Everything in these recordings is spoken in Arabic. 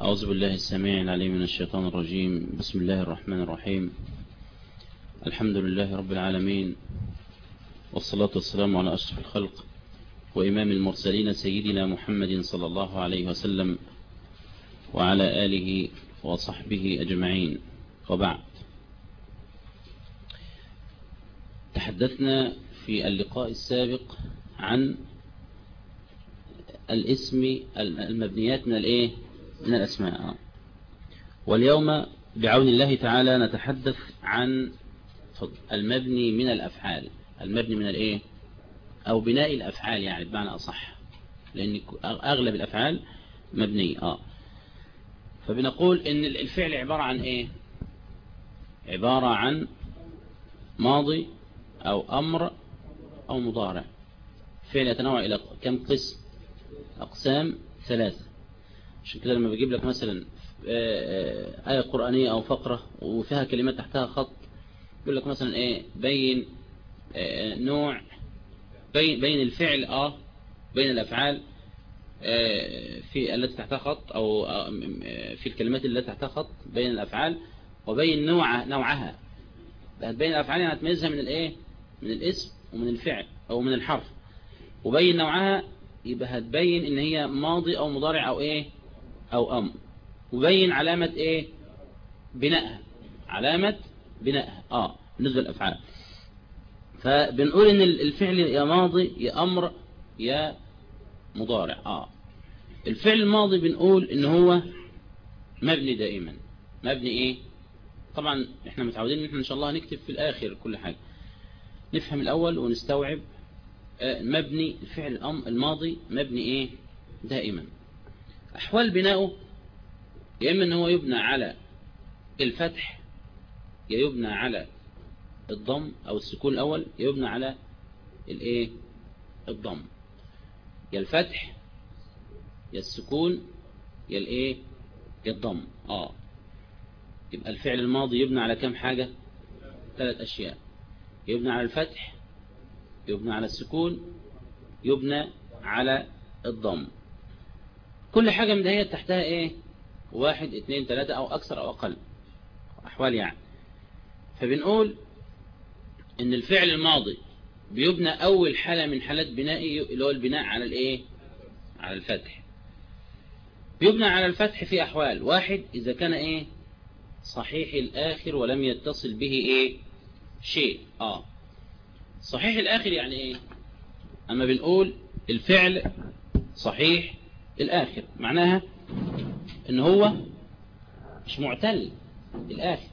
أعوذ بالله السميع العليم من الشيطان الرجيم. بسم الله الرحمن الرحيم. الحمد لله رب العالمين والصلاة والسلام على أشرف الخلق وإمام المرسلين سيدنا محمد صلى الله عليه وسلم وعلى آله وصحبه أجمعين. وبعد. تحدثنا في اللقاء السابق عن الاسم المبنيات من الإيه؟ من الأسماء. واليوم بعون الله تعالى نتحدث عن المبني من الأفعال. المبني من الإيه؟ أو بناء الأفعال يعني بمعنى أصح. لأن أغلب الأفعال مبنية. آه. فبنقول إن الفعل عبارة عن إيه؟ عبارة عن ماضي أو أمر أو مضارع. فعل يتنوع إلى كم قسم؟ أقسام ثلاثة. عشان كده لما بجيب لك مثلا آية قرآنية أو فقرة وفيها كلمات تحتها خط يقول لك مثلا إيه بين نوع بين بين الفعل آه بين الأفعال في التي تحتها خط أو في الكلمات التي تحتها خط بين الأفعال وبين نوع نوعها. بين الأفعال يعني هتميزها من الإيه؟ من الاسم ومن الفعل أو من الحرف. وبين نوعها يبقى هتبين إن هي ماضي أو مضارع أو إيه؟ أو أمر وبين علامة إيه؟ بنائها علامة بنائها آه. بالنسبة للأفعال. فبنقول إن الفعل يا ماضي يا أمر يا مضارع. آه. الفعل الماضي بنقول إن هو مبني دائما. مبني إيه؟ طبعا إحنا متعودين إن إحنا إن شاء الله هنكتب في الآخر كل حاجة. نفهم الأول ونستوعب. مبني الفعل الماضي مبني إيه؟ دائما. أحوال بناؤه يا إما إن هو يبنى على الفتح يا يبنى على الضم أو السكون الأول يا يبنى على الإيه؟ الضم. يا الفتح يا السكون يا الإيه؟ يا الضم. آه. يبقى الفعل الماضي يبنى على كم حاجة؟ ثلاث أشياء. يبنى على الفتح يبنى على السكون يبنى على الضم. كل حاجة من دهيت تحتها إيه؟ واحد اتنين تلاتة أو أكثر أو أقل. أحوال يعني. فبنقول إن الفعل الماضي بيبنى أول حالة من حالات بنائي اللي هو البناء على الإيه؟ على الفتح. بيبنى على الفتح في أحوال. واحد إذا كان إيه؟ صحيح الآخر ولم يتصل به إيه؟ شيء. آه. صحيح الآخر يعني إيه؟ أما بنقول الفعل صحيح الآخر معناها إن هو مش معتل الآخر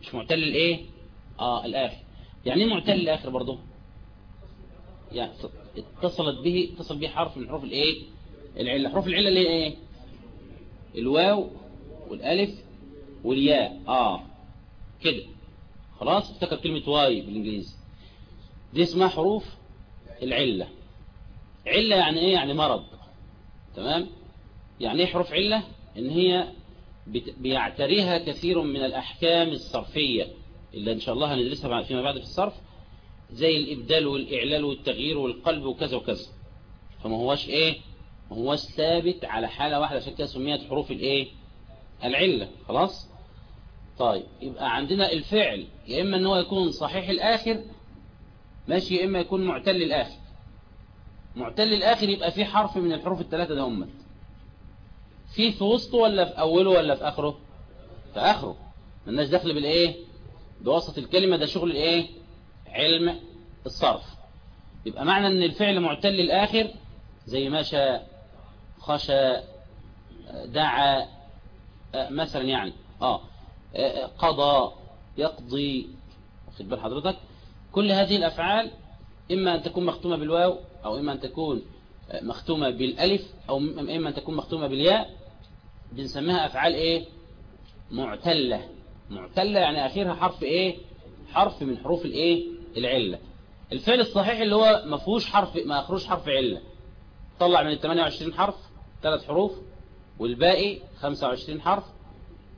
مش معتل الإيه آه الآخر يعني إيه معتل الآخر برضه؟ يعني اتصلت به اتصل به حرف من حروف الإيه؟ العلة. حروف العلة اللي هي إيه؟ الواو والألف والياء. آه. كده. خلاص؟ افتكر كلمة واي بالإنجليزي. دي اسمها حروف العلة. علة يعني إيه؟ يعني مرض. تمام؟ يعني إيه حروف علة؟ إن هي بيعتريها كثير من الأحكام الصرفية اللي إن شاء الله هندرسها فيما بعد في الصرف زي الإبدال والإعلال والتغيير والقلب وكذا وكذا. فما هوش إيه؟ ما هوش ثابت على حالة واحدة عشان كده سميت حروف الإيه؟ العلة. خلاص؟ طيب يبقى عندنا الفعل يا إما إن هو يكون صحيح الآخر ماشي يا إما يكون معتل الآخر. معتل الآخر يبقى فيه حرف من الحروف الثلاثة ده همت في في وسطه ولا في أوله ولا في آخره؟ في آخره. مالناش دخل بالإيه؟ بوسط الكلمة ده شغل الإيه؟ علم الصرف. يبقى معنى إن الفعل معتل الآخر زي شاء خشى دعا مثلا يعني. آه. قضى يقضي. واخد بال حضرتك؟ كل هذه الأفعال إما أن تكون مختومة بالواو أو إما أن تكون مختومة بالألف أو إما أن تكون مختومة بالياء بنسميها أفعال إيه؟ معتلة. معتلة يعني آخرها حرف إيه؟ حرف من حروف الإيه؟ العلة. الفعل الصحيح اللي هو ما فيهوش حرف ما أخروش حرف علة. طلع من ال 28 حرف ثلاث حروف والباقي 25 حرف.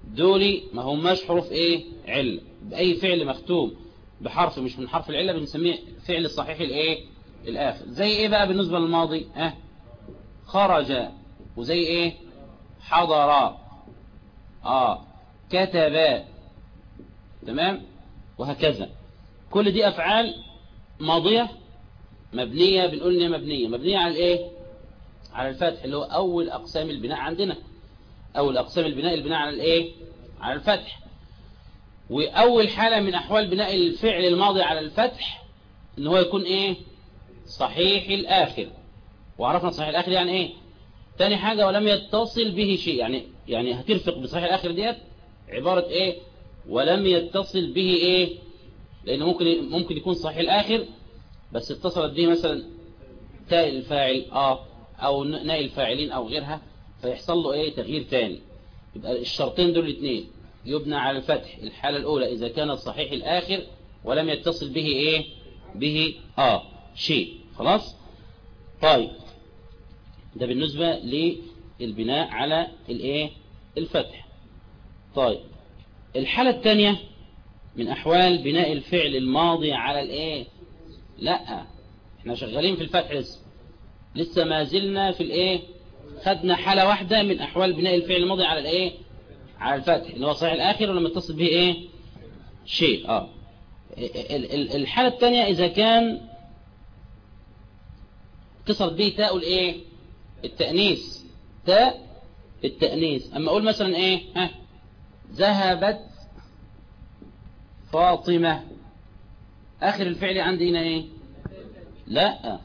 دولي ما هماش حروف إيه؟ علة. بأي فعل مختوم بحرف مش من حرف العلة بنسميه فعل الصحيح الإيه؟ الآخر زي إيه بقى بالنسبة للماضي؟ آه خرج وزي إيه؟ حضر. آه. كتب. تمام؟ وهكذا. كل دي أفعال ماضية مبنية بنقول إنها مبنية. مبنية على الإيه؟ على الفتح اللي هو أول أقسام البناء عندنا. أول أقسام البناء البناء على الإيه؟ على الفتح. وأول حالة من أحوال بناء الفعل الماضي على الفتح إن هو يكون إيه؟ صحيح الآخر. وعرفنا صحيح الآخر يعني إيه؟ تاني حاجة ولم يتصل به شيء. يعني يعني هترفق بصحيح الآخر ديت عبارة إيه؟ ولم يتصل به إيه؟ لأن ممكن ممكن يكون صحيح الآخر بس اتصلت به مثلا تاء الفاعل آه أو ناء الفاعلين أو غيرها فيحصل له إيه؟ تغيير تاني. يبقى الشرطين دول الاثنين. يبنى على الفتح الحالة الأولى إذا كان صحيح الآخر ولم يتصل به إيه؟ به آه شيء. خلاص؟ طيب ده بالنسبة للبناء على الإيه؟ الفتح. طيب الحالة الثانية من أحوال بناء الفعل الماضي على الإيه؟ لا إحنا شغالين في الفتح لسه. لسه ما زلنا في الإيه؟ خدنا حالة واحدة من أحوال بناء الفعل الماضي على الإيه؟ على الفتح. اللي هو صحيح الآخر ولما اتصل به إيه؟ شيء. آه. الحالة الثانية إذا كان اتصل به تاء الايه التأنيث. تاء التأنيث. أما أقول مثلا إيه؟ ها؟ ذهبت فاطمة. آخر الفعل عندي هنا إيه؟ لا.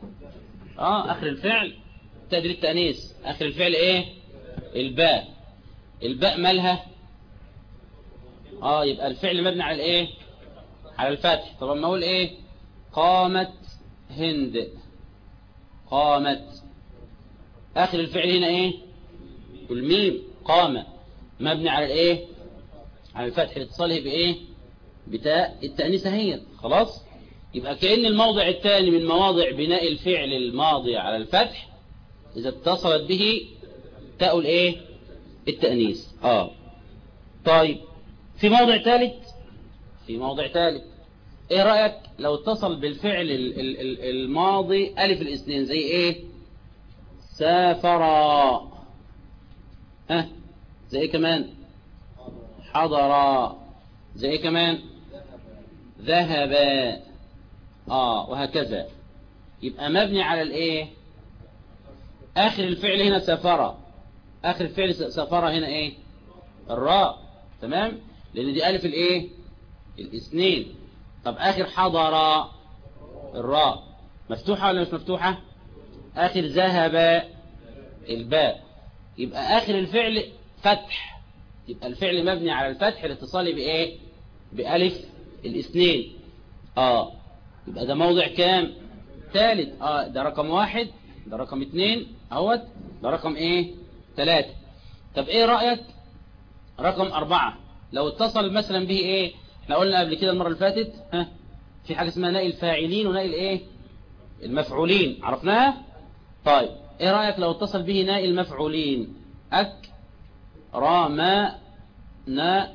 آه آخر الفعل. تدري التأنيث آخر الفعل إيه؟ الباء. الباء مالها؟ آه يبقى الفعل مبني على الإيه؟ على الفتح. طب أما أقول إيه؟ قامت هند. قامت. آخر الفعل هنا إيه؟ الميم قام. مبني على الإيه؟ على الفتح. الاتصاله بإيه؟ بتاء. التأنيث هي. خلاص؟ يبقى كأن الموضع الثاني من مواضع بناء الفعل الماضي على الفتح إذا اتصلت به تاء الإيه؟ التأنيث. آه. طيب. في موضع ثالث؟ في موضع ثالث. إيه رأيك لو اتصل بالفعل الماضي ألف الاثنين زي إيه؟ سافرا. ها؟ زي إيه كمان؟ حضرا. زي إيه كمان؟ ذهبا. آه وهكذا. يبقى مبني على الايه؟ آخر الفعل هنا سافر آخر الفعل سافر هنا إيه؟ الراء. تمام؟ لأن دي ألف الايه؟ الاثنين. طب آخر حضر الراء. مفتوحة ولا مش مفتوحة؟ آخر ذهب الباء. يبقى آخر الفعل فتح. يبقى الفعل مبني على الفتح الاتصالي بإيه؟ بألف الاثنين. آه. يبقى ده موضع كام؟ ثالث آه ده رقم واحد ده رقم اثنين أهوت ده رقم إيه؟ ثلاثة طب إيه رأيك؟ رقم أربعة. لو اتصل مثلا به إيه؟ إحنا قلنا قبل كده المرة اللي فاتت ها في حاجة اسمها ناء الفاعلين وناء الايه؟ المفعولين. عرفناها؟ طيب إيه رأيك لو اتصل به ناء المفعولين؟ أك راما نا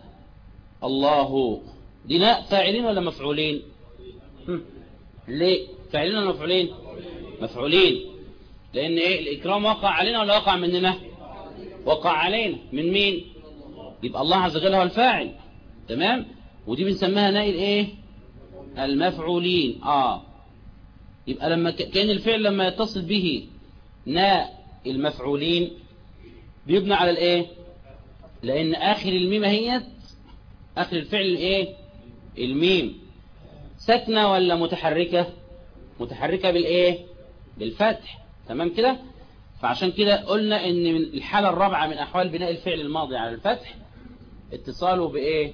الله. دي ناء فاعلين ولا مفعولين؟ ليه؟ فاعلين ولا مفعولين؟ مفعولين. لأن إيه؟ الإكرام وقع علينا ولا وقع مننا؟ وقع علينا. من مين؟ يبقى الله عز وجل هو الفاعل. تمام؟ ودي بنسميها ناء الايه المفعولين. آه. يبقى لما كأن الفعل لما يتصل به ناء المفعولين بيبنى على الإيه؟ لأن آخر الميم هي آخر الفعل الإيه؟ الميم. ساكنة ولا متحركة؟ متحركة بالإيه؟ بالفتح. تمام كده؟ فعشان كده قلنا إن من الحالة الرابعة من أحوال بناء الفعل الماضي على الفتح اتصاله بإيه؟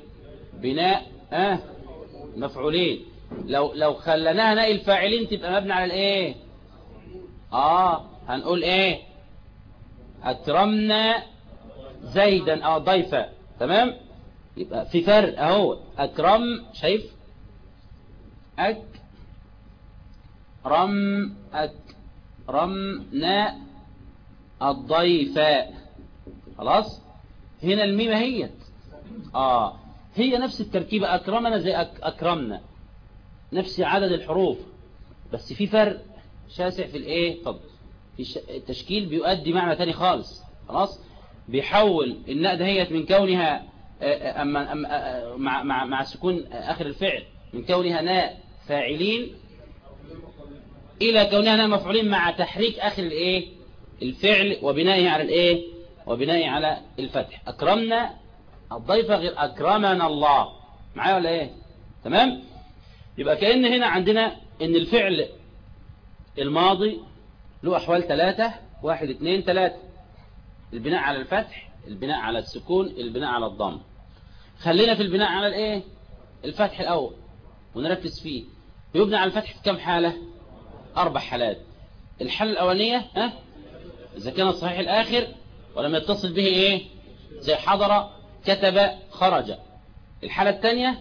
بناء آه مفعولين. لو لو خلناها ناء الفاعلين تبقى مبني على الايه؟ آه هنقول إيه؟ اكرمنا زيدا آه ضيفا. تمام؟ يبقى في فرق أهو. اكرم شايف؟ أك رم اكرمنا الضيفاء. خلاص؟ هنا الميم هي. آه. هي نفس التركيبة أكرمنا زي أك أكرمنا. نفس عدد الحروف. بس في فرق شاسع في الإيه؟ طب في التشكيل بيؤدي معنى تاني خالص. خلاص؟ بيحول الناء دهيت من كونها أما أما مع مع مع سكون آخر الفعل. من كونها ناء فاعلين إلى كونها ناء مفعولين مع تحريك آخر الإيه؟ الفعل وبنائه على الإيه؟ وبنائه على الفتح. أكرمنا الضيف غير أكرمنا الله. معايا ولا إيه؟ تمام؟ يبقى كأن هنا عندنا إن الفعل الماضي له أحوال ثلاثة. واحد اثنين ثلاثة. البناء على الفتح البناء على السكون البناء على الضم. خلينا في البناء على الإيه؟ الفتح الأول ونركز فيه. يبنى على الفتح في كم حالة؟ أربع حالات. الحالة الأولانية ها؟ إذا كان صحيح الآخر ولم يتصل به إيه؟ زي حضر كتب خرج. الحالة الثانية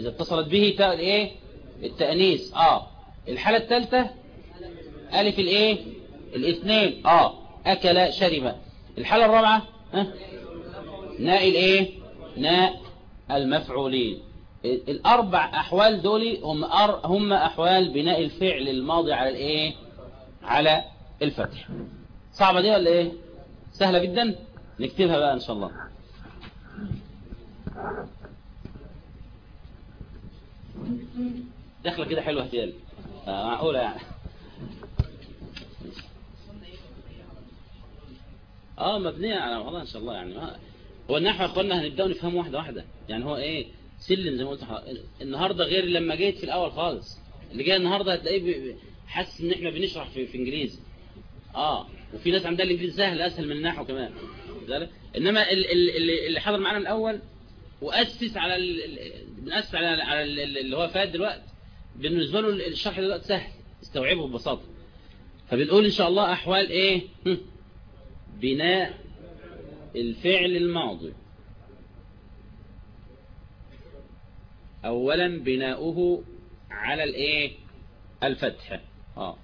إذا اتصلت به تاء الايه التأنيس آه. الحالة الثالثة ألف الايه الاثنين آه. أكل شرب. الحالة الرابعة ها؟ ناء الايه ناء المفعولين. الأربع أحوال دول هم أر هم أحوال بناء الفعل الماضي على الايه على الفتح. صعبة دي ولا إيه؟ سهلة جدا؟ نكتبها بقى إن شاء الله. دخلة كده حلوة اهتيال آه معقولة يعني. آه مبنية على والله إن شاء الله يعني. ما هو النحو يا أخوانا هنبدأ نفهمه واحدة واحدة. يعني هو إيه؟ سلم زي ما قلت النهاردة غير لما جيت في الأول خالص. اللي جاي النهاردة هتلاقيه حاسس إن إحنا بنشرح في, في إنجليزي. آه وفي ناس عندها الإنجليزي سهل أسهل من النحو كمان. ذلك إنما اللي, حضر معانا الأول وأسس على بنأسس على على اللي هو فات دلوقتي. بالنسبة له الشرح دلوقتي سهل. استوعبه ببساطة. فبنقول إن شاء الله أحوال إيه؟ بناء الفعل الماضي. اولا بناؤه على الإيه؟ الفتح. آه.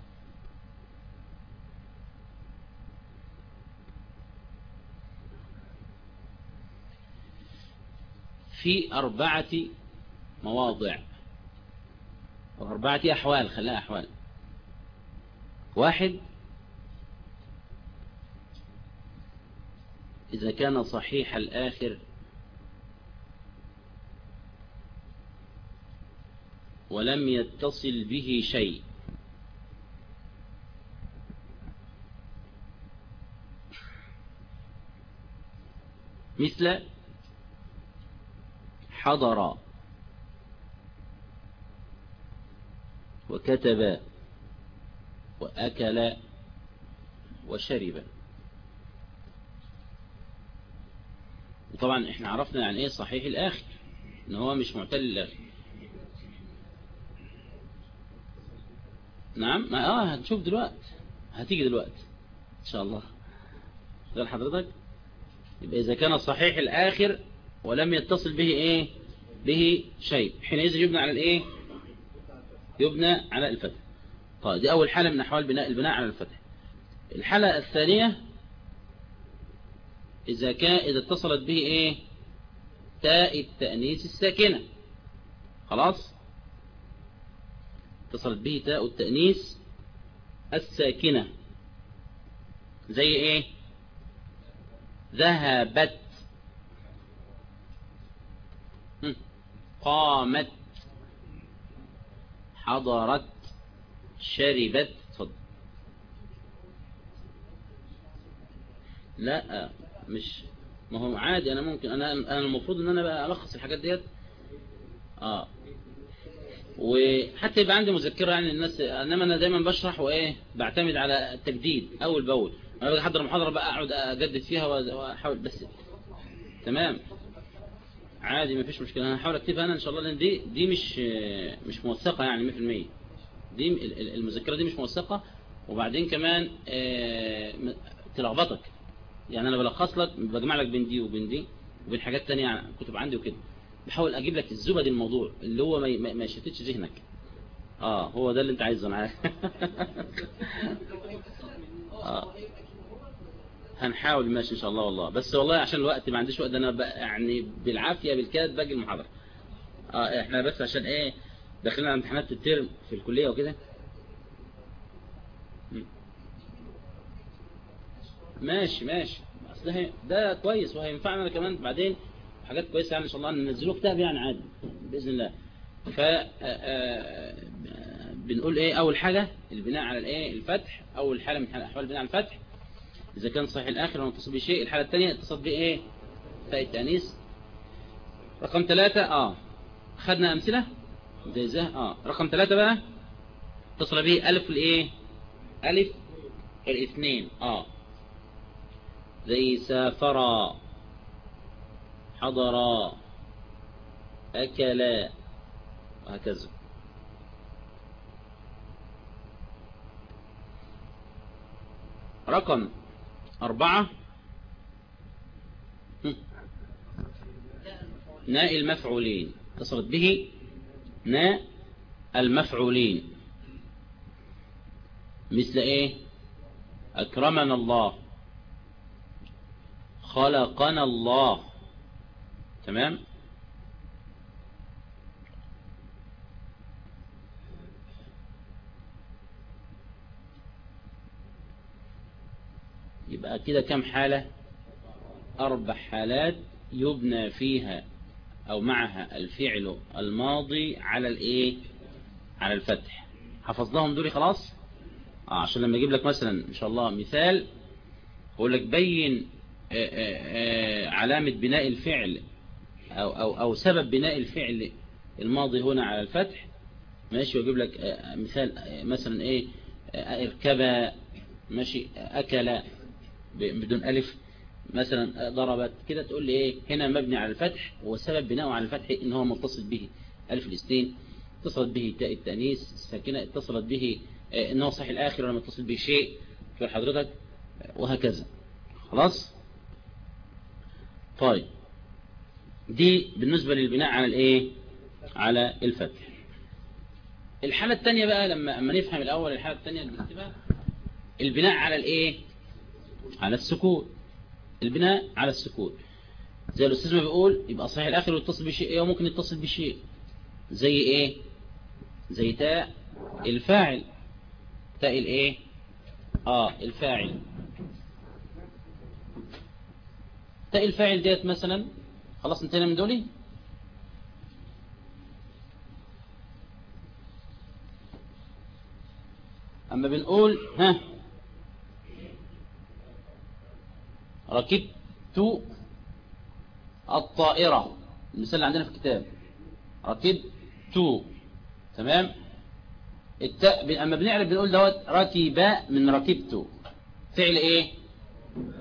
في أربعة مواضع. أربعة أحوال خلاها أحوال. واحد إذا كان صحيح الآخر ولم يتصل به شيء. مثل حضر. وكتب وأكل وشرب. وطبعا إحنا عرفنا يعني إيه صحيح الآخر إن هو مش معتل الآخر نعم ما آه هنشوف دلوقتي هتيجي دلوقتي إن شاء الله. قال حضرتك؟ يبقى إذا كان صحيح الآخر ولم يتصل به إيه؟ به شيء. حينئذ يبنى على الإيه؟ يبنى على الفتح. طيب دي أول حالة من أحوال بناء البناء على الفتح. الحالة الثانية إذا كان إذا اتصلت به إيه؟ تاء التأنيث الساكنة. خلاص؟ اتصلت به تاء التأنيث الساكنة. زي إيه؟ ذهبت قامت حضرت شربت. اتفضل. لا مش ما هو عادي أنا ممكن أنا أنا المفروض إن أنا بقى ألخص الحاجات ديت. آه. وحتى يبقى عندي مذكرة يعني الناس إنما أنا دايما بشرح وإيه بعتمد على التجديد أول بأول. أنا باجي احضر محاضرة بقى أقعد أجدد فيها وأحاول بس تمام. عادي ما فيش مشكلة. أنا هحاول أكتبها أنا إن شاء الله لأن دي دي مش مش موثقة يعني 100% دي المذكرة دي مش موثقة. وبعدين كمان تلخبطك. يعني أنا بلخص لك بجمع لك بين دي وبين دي وبين حاجات تانية كتب عندي وكده. بحاول أجيب لك الزبد الموضوع اللي هو ما ما يشتتش ذهنك. آه هو ده اللي أنت عايزه معايا آه. هنحاول ماشي إن شاء الله والله. بس والله عشان الوقت ما عنديش وقت أنا يعني بالعافية بالكاد باجي المحاضرة. آه إحنا بس عشان إيه داخلين على امتحانات الترم في الكلية وكده. ماشي ماشي. ده ده كويس وهينفعنا كمان بعدين حاجات كويسة يعني إن شاء الله ننزله كتاب يعني عادي بإذن الله. ف بنقول إيه أول حاجة البناء على الإيه الفتح. أول حالة من أحوال البناء على الفتح إذا كان صحيح الآخر ونتصل بشيء الحالة الثانية اتصل بإيه؟ تاء التانيث رقم ثلاثة آه. خدنا أمثلة؟ زي زه آه. رقم ثلاثة بقى؟ اتصل به ألف الإيه؟ ألف الاثنين آه. زي سافرا حضرا أكلا وهكذا. رقم أربعة. ناء المفعولين. اتصلت به. ناء المفعولين. مثل إيه؟ أكرمنا الله. خلقنا الله. تمام؟ يبقى كده كم حالة؟ أربع حالات يبنى فيها أو معها الفعل الماضي على الإيه؟ على الفتح. حفظناهم دول خلاص؟ آه عشان لما أجيب لك مثلا إن شاء الله مثال أقول لك بين آآ آآ علامة بناء الفعل أو, أو, أو سبب بناء الفعل الماضي هنا على الفتح. ماشي وأجيب لك مثال مثلا إيه؟ أركب ماشي أكل بدون ألف مثلا ضربت كده تقول لي إيه هنا مبني على الفتح وسبب بناءه على الفتح إن هو متصل به ألف الاستين اتصلت به تاء التانيث الساكنة اتصلت به إن هو صحيح الآخر ولا متصل به شيء في حضرتك وهكذا. خلاص؟ طيب. دي بالنسبة للبناء على الإيه؟ على الفتح. الحالة الثانية بقى لما اما نفهم الأول الحالة الثانية البناء على الإيه؟ على السكون البناء على السكون زي الأستاذ ما بيقول يبقى صحيح الآخر يتصل بشيء أو ممكن يتصل بشيء. زي إيه؟ زي تاء الفاعل. تاء الايه آه الفاعل. تاء الفاعل ديت مثلا خلاص انتهينا من دولي. أما بنقول ها؟ ركبت الطائرة. المثال اللي عندنا في الكتاب. ركبت. تمام؟ التاء اما بنعرف بنقول دوت ركب من ركبت. فعل إيه؟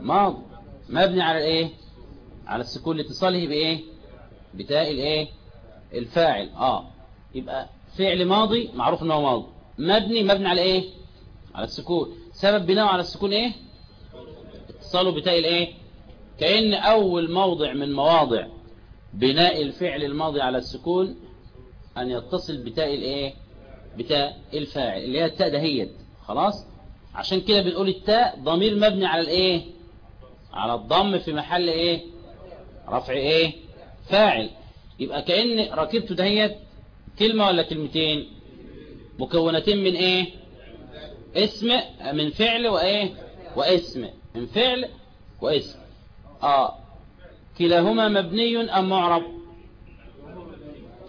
ماض. مبني على الايه على السكون لاتصاله بإيه؟ بتاء الإيه؟ الفاعل. آه. يبقى فعل ماضي معروف ان هو ماضي مبني مبني على إيه؟ على السكون. سبب بناءه على السكون إيه؟ اتصاله بتاء الايه؟ كأن أول موضع من مواضع بناء الفعل الماضي على السكون أن يتصل بتاء الايه؟ بتاء الفاعل اللي هي التاء دهيت خلاص؟ عشان كده بنقول التاء ضمير مبني على الايه؟ على الضم في محل إيه؟ رفع إيه؟ فاعل. يبقى كأن ركبت دهيت كلمة ولا كلمتين؟ مكونتين من إيه؟ اسم من فعل وإيه؟ واسم. من فعل واسم آه. كلاهما مبني أم معرب؟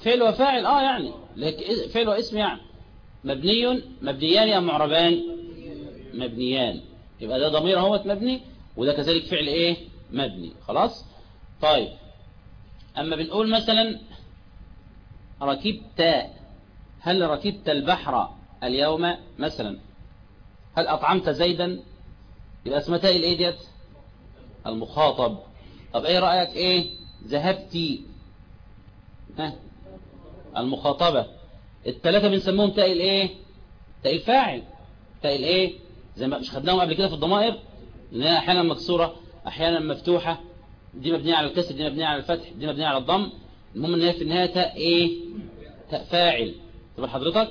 فعل وفاعل آه يعني. فعل واسم يعني. مبني مبنيان أم معربان؟ مبنيان. يبقى ده ضمير أهوت مبني وده كذلك فعل إيه؟ مبني. خلاص؟ طيب. أما بنقول مثلا ركبت هل ركبت البحر اليوم مثلا؟ هل أطعمت زيدا؟ يبقى اسمها تاء الإيه ديت؟ المخاطب. طب إيه رأيك؟ إيه ذهبتي؟ ها؟ المخاطبة. الثلاثه بنسموهم تاء الإيه؟ تاء الفاعل. تاء الإيه؟ زي ما مش خدناهم قبل كده في الضمائر؟ لانها أحيانا مكسورة أحيانا مفتوحة. دي مبنية على الكسر دي مبنية على الفتح دي مبنية على الضم. المهم إن هي في النهاية تاء إيه؟ تاء فاعل. تبقى حضرتك؟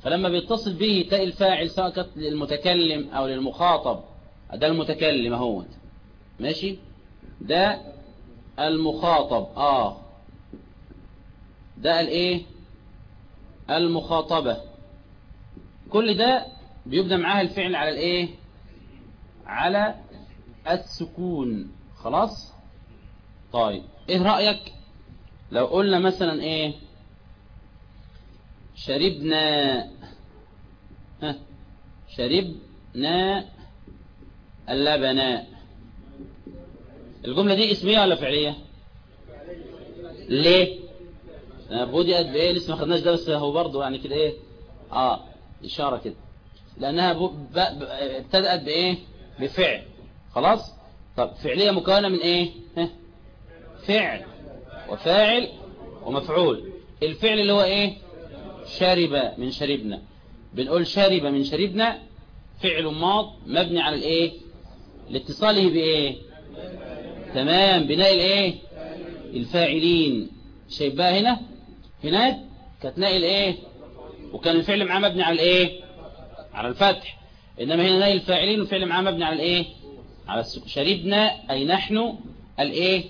فلما بيتصل به تاء الفاعل سواء كانت للمتكلم أو للمخاطب ده المتكلم اهوت ماشي؟ ده المخاطب. آه. ده الإيه؟ المخاطبة. كل ده بيبدأ معاها الفعل على الإيه؟ على السكون. خلاص؟ طيب. إيه رأيك؟ لو قلنا مثلا إيه؟ شربنا. ها. شربنا اللبن الجملة دي اسمية ولا فعلية؟ ليه؟ بدأت بايه لسه ما خدناش ده بس هو برضه يعني كده إيه؟ آه إشارة كده. لأنها ابتدأت بإيه؟ بفعل. خلاص؟ طب فعلية مكونة من إيه؟ ها؟ فعل وفاعل ومفعول. الفعل اللي هو إيه؟ شرب من شربنا. بنقول شرب من شربنا فعل ماض مبني على الإيه؟ لاتصاله بإيه؟ تمام. بناء الإيه؟ الفاعلين. شايف بقى هنا؟ هناك كانت ناء الإيه؟ وكان الفعل معاه مبني على الإيه؟ على الفتح. إنما هنا ناء الفاعلين والفعل معاه مبني على الإيه؟ على السكون. شربنا أي نحن الإيه؟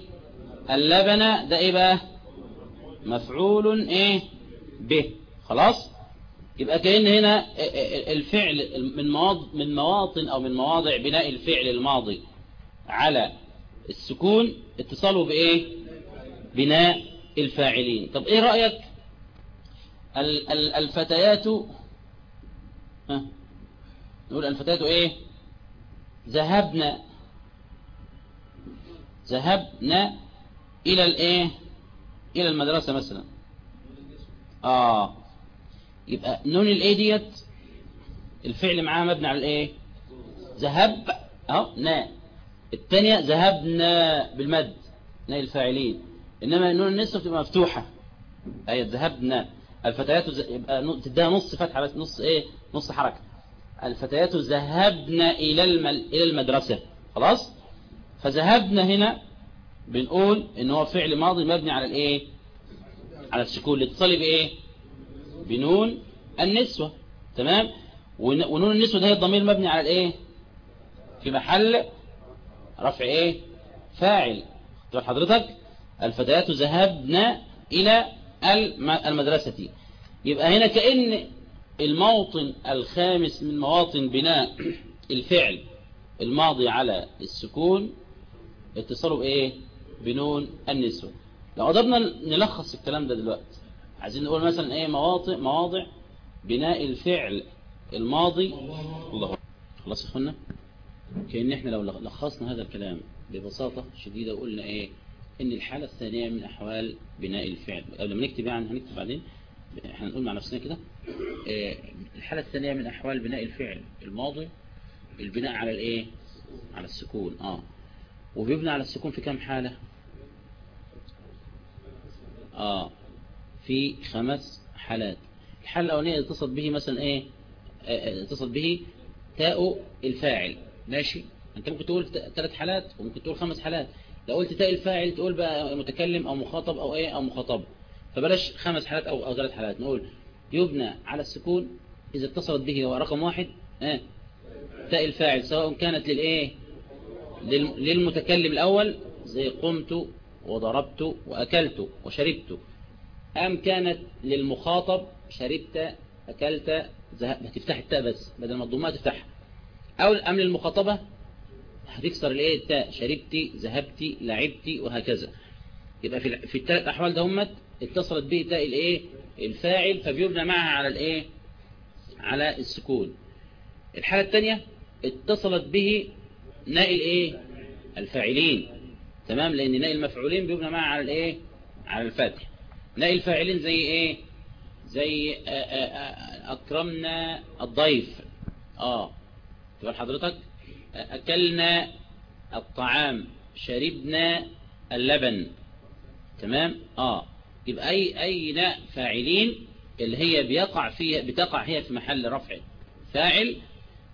اللبن. ده إيه بقى؟ مفعول إيه؟ به. خلاص؟ يبقى كأن هنا الفعل من من مواطن أو من مواضع بناء الفعل الماضي على السكون اتصاله بإيه؟ بناء الفاعلين. طب إيه رأيك؟ الفتيات ها؟ نقول الفتيات إيه؟ ذهبنا ذهبنا إلى الإيه؟ إلى المدرسة مثلا. آه. يبقى نون الايه ديت الفعل معاها مبني على الايه ذهب أهو نا. الثانية ذهبنا بالمد نا الفاعلين إنما نون النسبة بتبقى مفتوحة. اي ذهبنا. الفتيات ز... يبقى تديها نص فتحة بس نص إيه؟ نص حركة. الفتيات ذهبنا إلى الم... إلى المدرسة. خلاص؟ فذهبنا هنا بنقول إن هو فعل ماضي مبني على الايه على السكون. الاتصالي بايه بنون النسوة تمام؟ ونون النسوة ده هي الضمير مبني على الايه؟ في محل رفع إيه؟ فاعل. تقول حضرتك الفتيات ذهبنا إلى المدرسة. يبقى هنا كأن الموطن الخامس من مواطن بناء الفعل الماضي على السكون اتصاله بايه؟ بنون النسوة. لو قدرنا نلخص الكلام ده دلوقتي. عايزين نقول مثلا إيه مواضع مواضع بناء الفعل الماضي. الله خلاص يا إخوانا؟ كأن إحنا لو لخصنا هذا الكلام ببساطة شديدة وقلنا إيه إن الحالة الثانية من أحوال بناء الفعل. قبل ما نكتب يعني هنكتب بعدين. إحنا نقول مع نفسنا كده إيه الحالة الثانية من أحوال بناء الفعل الماضي البناء على الإيه؟ على السكون. آه. وبيبنى على السكون في كام حالة؟ آه. في خمس حالات. الحالة الأولانية اتصل به مثلا إيه؟ اتصل به تاء الفاعل. ماشي؟ أنت ممكن تقول ثلاث حالات وممكن تقول خمس حالات. لو قلت تاء الفاعل تقول بقى متكلم أو مخاطب أو إيه؟ أو مخاطب. فبلاش خمس حالات أو أو ثلاث حالات. نقول يبنى على السكون إذا اتصلت به هو رقم واحد آه تاء الفاعل سواء كانت للإيه؟ للمتكلم الأول زي قمت وضربت وأكلت وشربت. أم كانت للمخاطب شربت أكلت ذهبت هتفتح التاء بس بدل ما الضماء تفتحها أو أم للمخاطبة هتكسر الإيه التاء شربتي ذهبتي لعبتي وهكذا. يبقى في في الثلاث أحوال دهمت اتصلت به تاء الإيه الفاعل فبيبنى معها على الإيه على السكون. الحالة الثانية اتصلت به ناء الإيه الفاعلين. تمام؟ لأن ناء المفعولين بيبنى معها على الإيه على الفتح نلاقي الفاعلين زي إيه؟ زي آآ آآ أكرمنا الضيف. آه. تقول حضرتك أكلنا الطعام. شربنا اللبن. تمام؟ آه. يبقى أي اي ناء فاعلين اللي هي بيقع فيها بتقع هي في محل رفع فاعل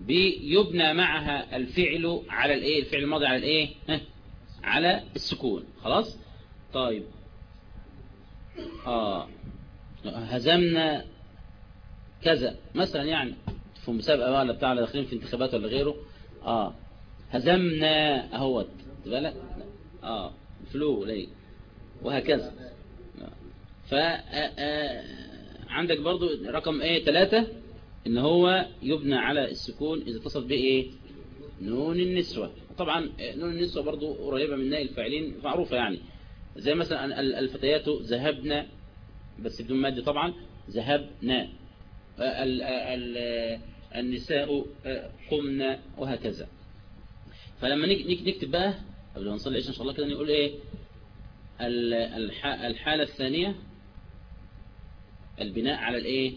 بيبنى معها الفعل على الإيه؟ الفعل الماضي على الإيه؟ على السكون. خلاص؟ طيب. آه. هزمنا كذا. مثلا يعني في مسابقة ولا بتاع ولا داخلين في انتخابات ولا غيره. آه. هزمنا أهوت. بالك آه. فلو ليه وهكذا. ف عندك برضو رقم إيه؟ ثلاثة إن هو يبنى على السكون إذا اتصل به إيه نون النسوة. طبعا نون النسوة برضو قريبة من ناء الفاعلين. معروفة يعني. زي مثلا الفتيات ذهبنا بس بدون مادة طبعا ذهبنا النساء قمنا وهكذا. فلما نكتب بقى قبل ما نصلي إن شاء الله كده نقول إيه؟ الحالة الثانية البناء على الإيه؟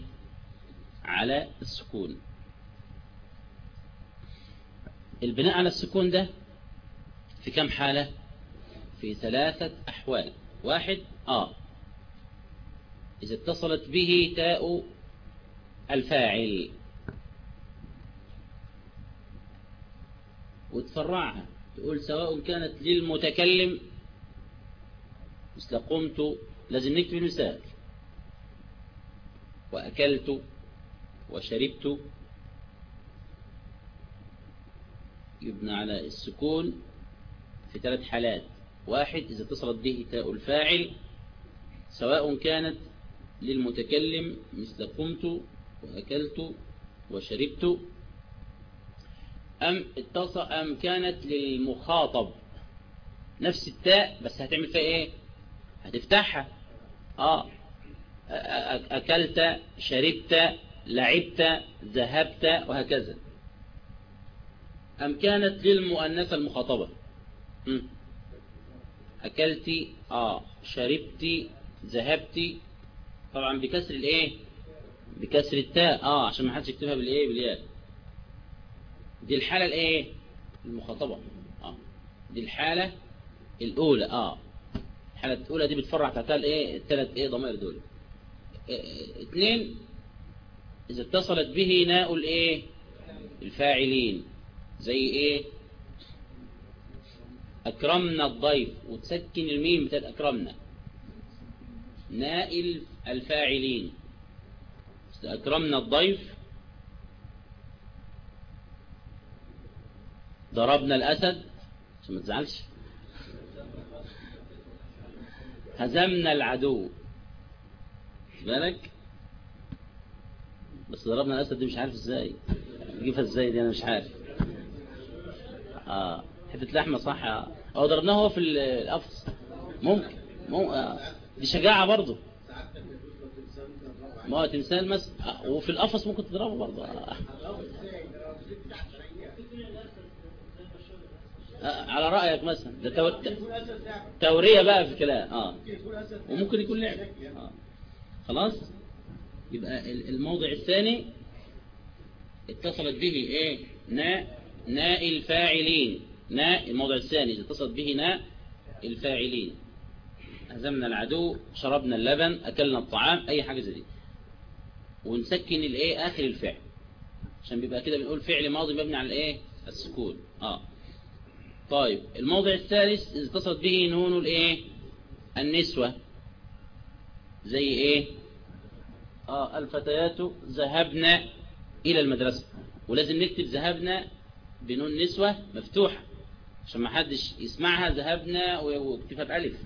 على السكون. البناء على السكون ده في كم حالة؟ في ثلاثة أحوال. واحد آه إذا اتصلت به تاء الفاعل. وتفرعها. تقول سواء كانت للمتكلم مثل قمت لازم نكتب المثال. وأكلت وشربت. يبنى على السكون في ثلاث حالات. واحد إذا اتصلت به تاء الفاعل سواء كانت للمتكلم مثل قمت وأكلت وشربت أم, اتصل أم كانت للمخاطب. نفس التاء بس هتعمل فيها إيه؟ هتفتحها. آه. أكلت شربت لعبت ذهبت وهكذا. أم كانت للمؤنثة المخاطبة. أكلت آه شربت ذهبت طبعا بكسر الإيه؟ بكسر التاء. آه عشان ما حدش يكتبها بالإيه؟ بالياء. دي الحالة الإيه؟ المخاطبة. آه. دي الحالة الأولى. آه. الحالة الأولى دي بتفرع تحتها الإيه؟ الثلاث إيه؟ ضمائر دول. اثنين إذا اتصلت به ناء الإيه؟ الفاعلين. زي إيه؟ أكرمنا الضيف وتسكن الميم بتاعت أكرمنا. نائل الفاعلين. أكرمنا الضيف. ضربنا الأسد. عشان ما تزعلش. هزمنا العدو. بالك؟ بس ضربنا الأسد دي مش عارف إزاي. نجيبها إزاي دي؟ أنا مش عارف. آه. حتة لحمة صح؟ آه ضربناه هو في القفص. ممكن. ممكن آه. دي شجاعة برضه. ما هو تمثال مثلا آه. وفي القفص ممكن تضربه برضه. آه. على رأيك مثلا. ده تو... تورية بقى في الكلام. آه. وممكن يكون لعب. آه. خلاص؟ يبقى الموضع الثاني اتصلت به إيه؟ ناء ناء الفاعلين ناء الموضع الثاني إذا اتصلت به ناء الفاعلين. هزمنا العدو شربنا اللبن أكلنا الطعام أي حاجة زي دي. ونسكن الإيه؟ آخر الفعل. عشان بيبقى كده بنقول فعل ماضي مبني على الإيه؟ السكون. آه. طيب الموضع الثالث إذا اتصلت به نون الإيه؟ النسوة. زي إيه؟ آه الفتيات ذهبنا إلى المدرسة. ولازم نكتب ذهبنا بنون نسوة مفتوحة. عشان ما حدش يسمعها ذهبنا واكتفها بألف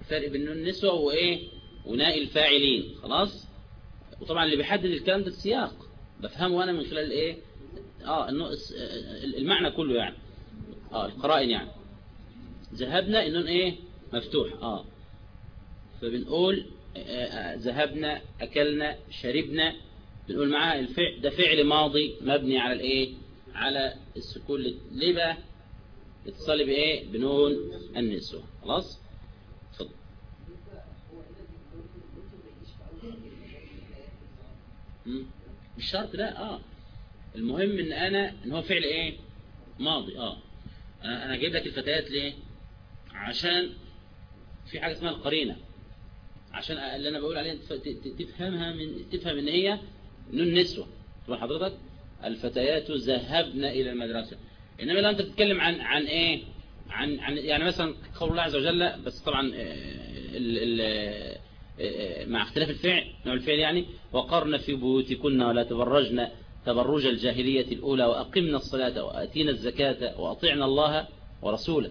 الفرق بين نون نسوة وإيه؟ وناء الفاعلين. خلاص؟ وطبعا اللي بيحدد الكلام ده السياق. بفهمه أنا من خلال إيه؟ آه المعنى كله يعني. آه القرائن يعني. ذهبنا النون إيه؟ مفتوح. آه. فبنقول ذهبنا أكلنا شربنا. بنقول معاه الفعل ده فعل ماضي مبني على الإيه؟ على السكون. ليه بقى؟ اتصال بإيه؟ بنون النسوة خلاص؟ اتفضل مش شرط لا آه. المهم إن أنا إن هو فعل إيه؟ ماضي آه. أنا جايب لك الفتيات ليه؟ عشان في حاجة اسمها القرينة. عشان اللي أنا بقول عليها تفهمها من تفهم إن هي نون نسوة. تبقى حضرتك؟ الفتيات ذهبن إلى المدرسة. إنما لو أنت بتتكلم عن عن إيه؟ عن عن يعني مثلا قول الله عز وجل بس طبعا ال ال مع اختلاف الفعل نوع الفعل يعني وقرن في بيوتكن ولا تبرجن تبرج الجاهلية الأولى وأقمنا الصلاة وأتينا الزكاة وأطعنا الله ورسوله.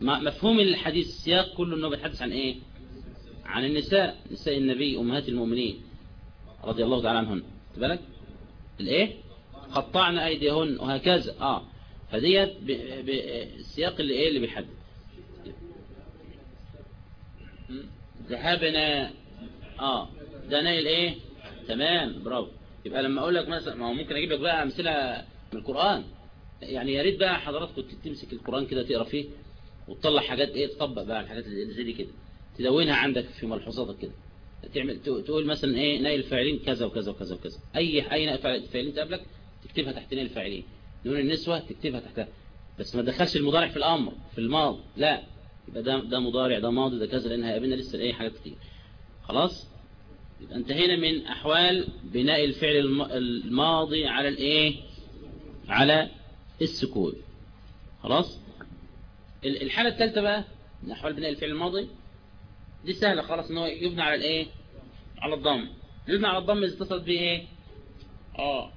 مفهوم الحديث السياق كله أنه بيتحدث عن إيه؟ عن النساء نساء النبي أمهات المؤمنين رضي الله تعالى عنهن. بالك؟ الإيه؟ قطعنا أيديهن وهكذا. آه. فديت السياق اللي إيه اللي بيحدد. ذهبنا آه ده نايل إيه؟ تمام برافو. يبقى لما أقول لك مثلا ما هو ممكن أجيب لك بقى أمثلة من القرآن. يعني يا ريت بقى حضراتكم تمسك القرآن كده تقرأ فيه وتطلع حاجات إيه تطبق بقى الحاجات اللي زي دي كده. تدونها عندك في ملحوظاتك كده. تعمل تقول مثلا إيه نايل الفاعلين كذا وكذا وكذا وكذا. أي أي فاعلين تقابلك تكتبها تحت نايل الفاعلين. نون النسوة تكتبها تحتها. بس ما تدخلش المضارع في الأمر في الماضي. لا. يبقى ده ده مضارع ده ماضي ده كذا لأن هيقابلنا لسه إيه حاجات كتير. خلاص؟ يبقى انتهينا من أحوال بناء الفعل الماضي على الإيه؟ على السكون. خلاص؟ الحالة الثالثة بقى من أحوال بناء الفعل الماضي. دي سهلة خلاص إن هو يبنى على الإيه؟ على الضم. يبنى على الضم إذا اتصلت به إيه آه.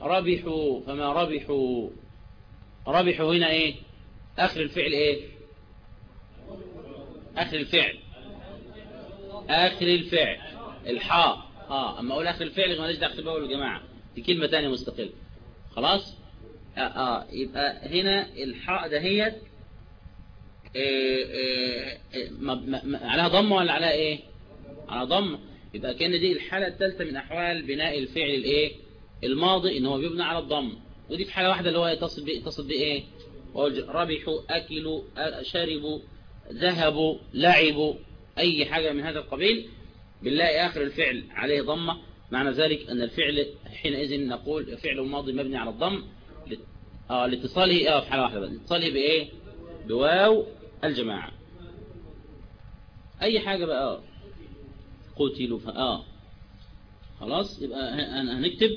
ربحوا فما ربحوا. ربحوا هنا إيه؟ آخر الفعل إيه؟ آخر الفعل. آخر الفعل. الحاء. آه أما أقول آخر الفعل ماليش دخل بقول يا جماعة؟ دي كلمة ثانية مستقلة. خلاص؟ آه, آه. يبقى هنا الحاء دهيت إيه إيه عليها ضمه ولا عليها إيه؟ على ضمه يبقى كأن دي الحالة الثالثة من أحوال بناء الفعل الإيه؟ الماضي ان هو بيبنى على الضم. ودي في حاله واحدة اللي هو يتصل بايه يتصل بإيه؟ ربحوا أكلوا شربوا ذهبوا لعبوا أي حاجة من هذا القبيل بنلاقي آخر الفعل عليه ضمة. معنى ذلك أن الفعل حينئذ نقول فعل ماضي مبني على الضم. آه لاتصاله آه في حاله واحدة لاتصاله بإيه؟ بواو الجماعة. أي حاجة بقى. قتلوا فآه خلاص يبقى هنكتب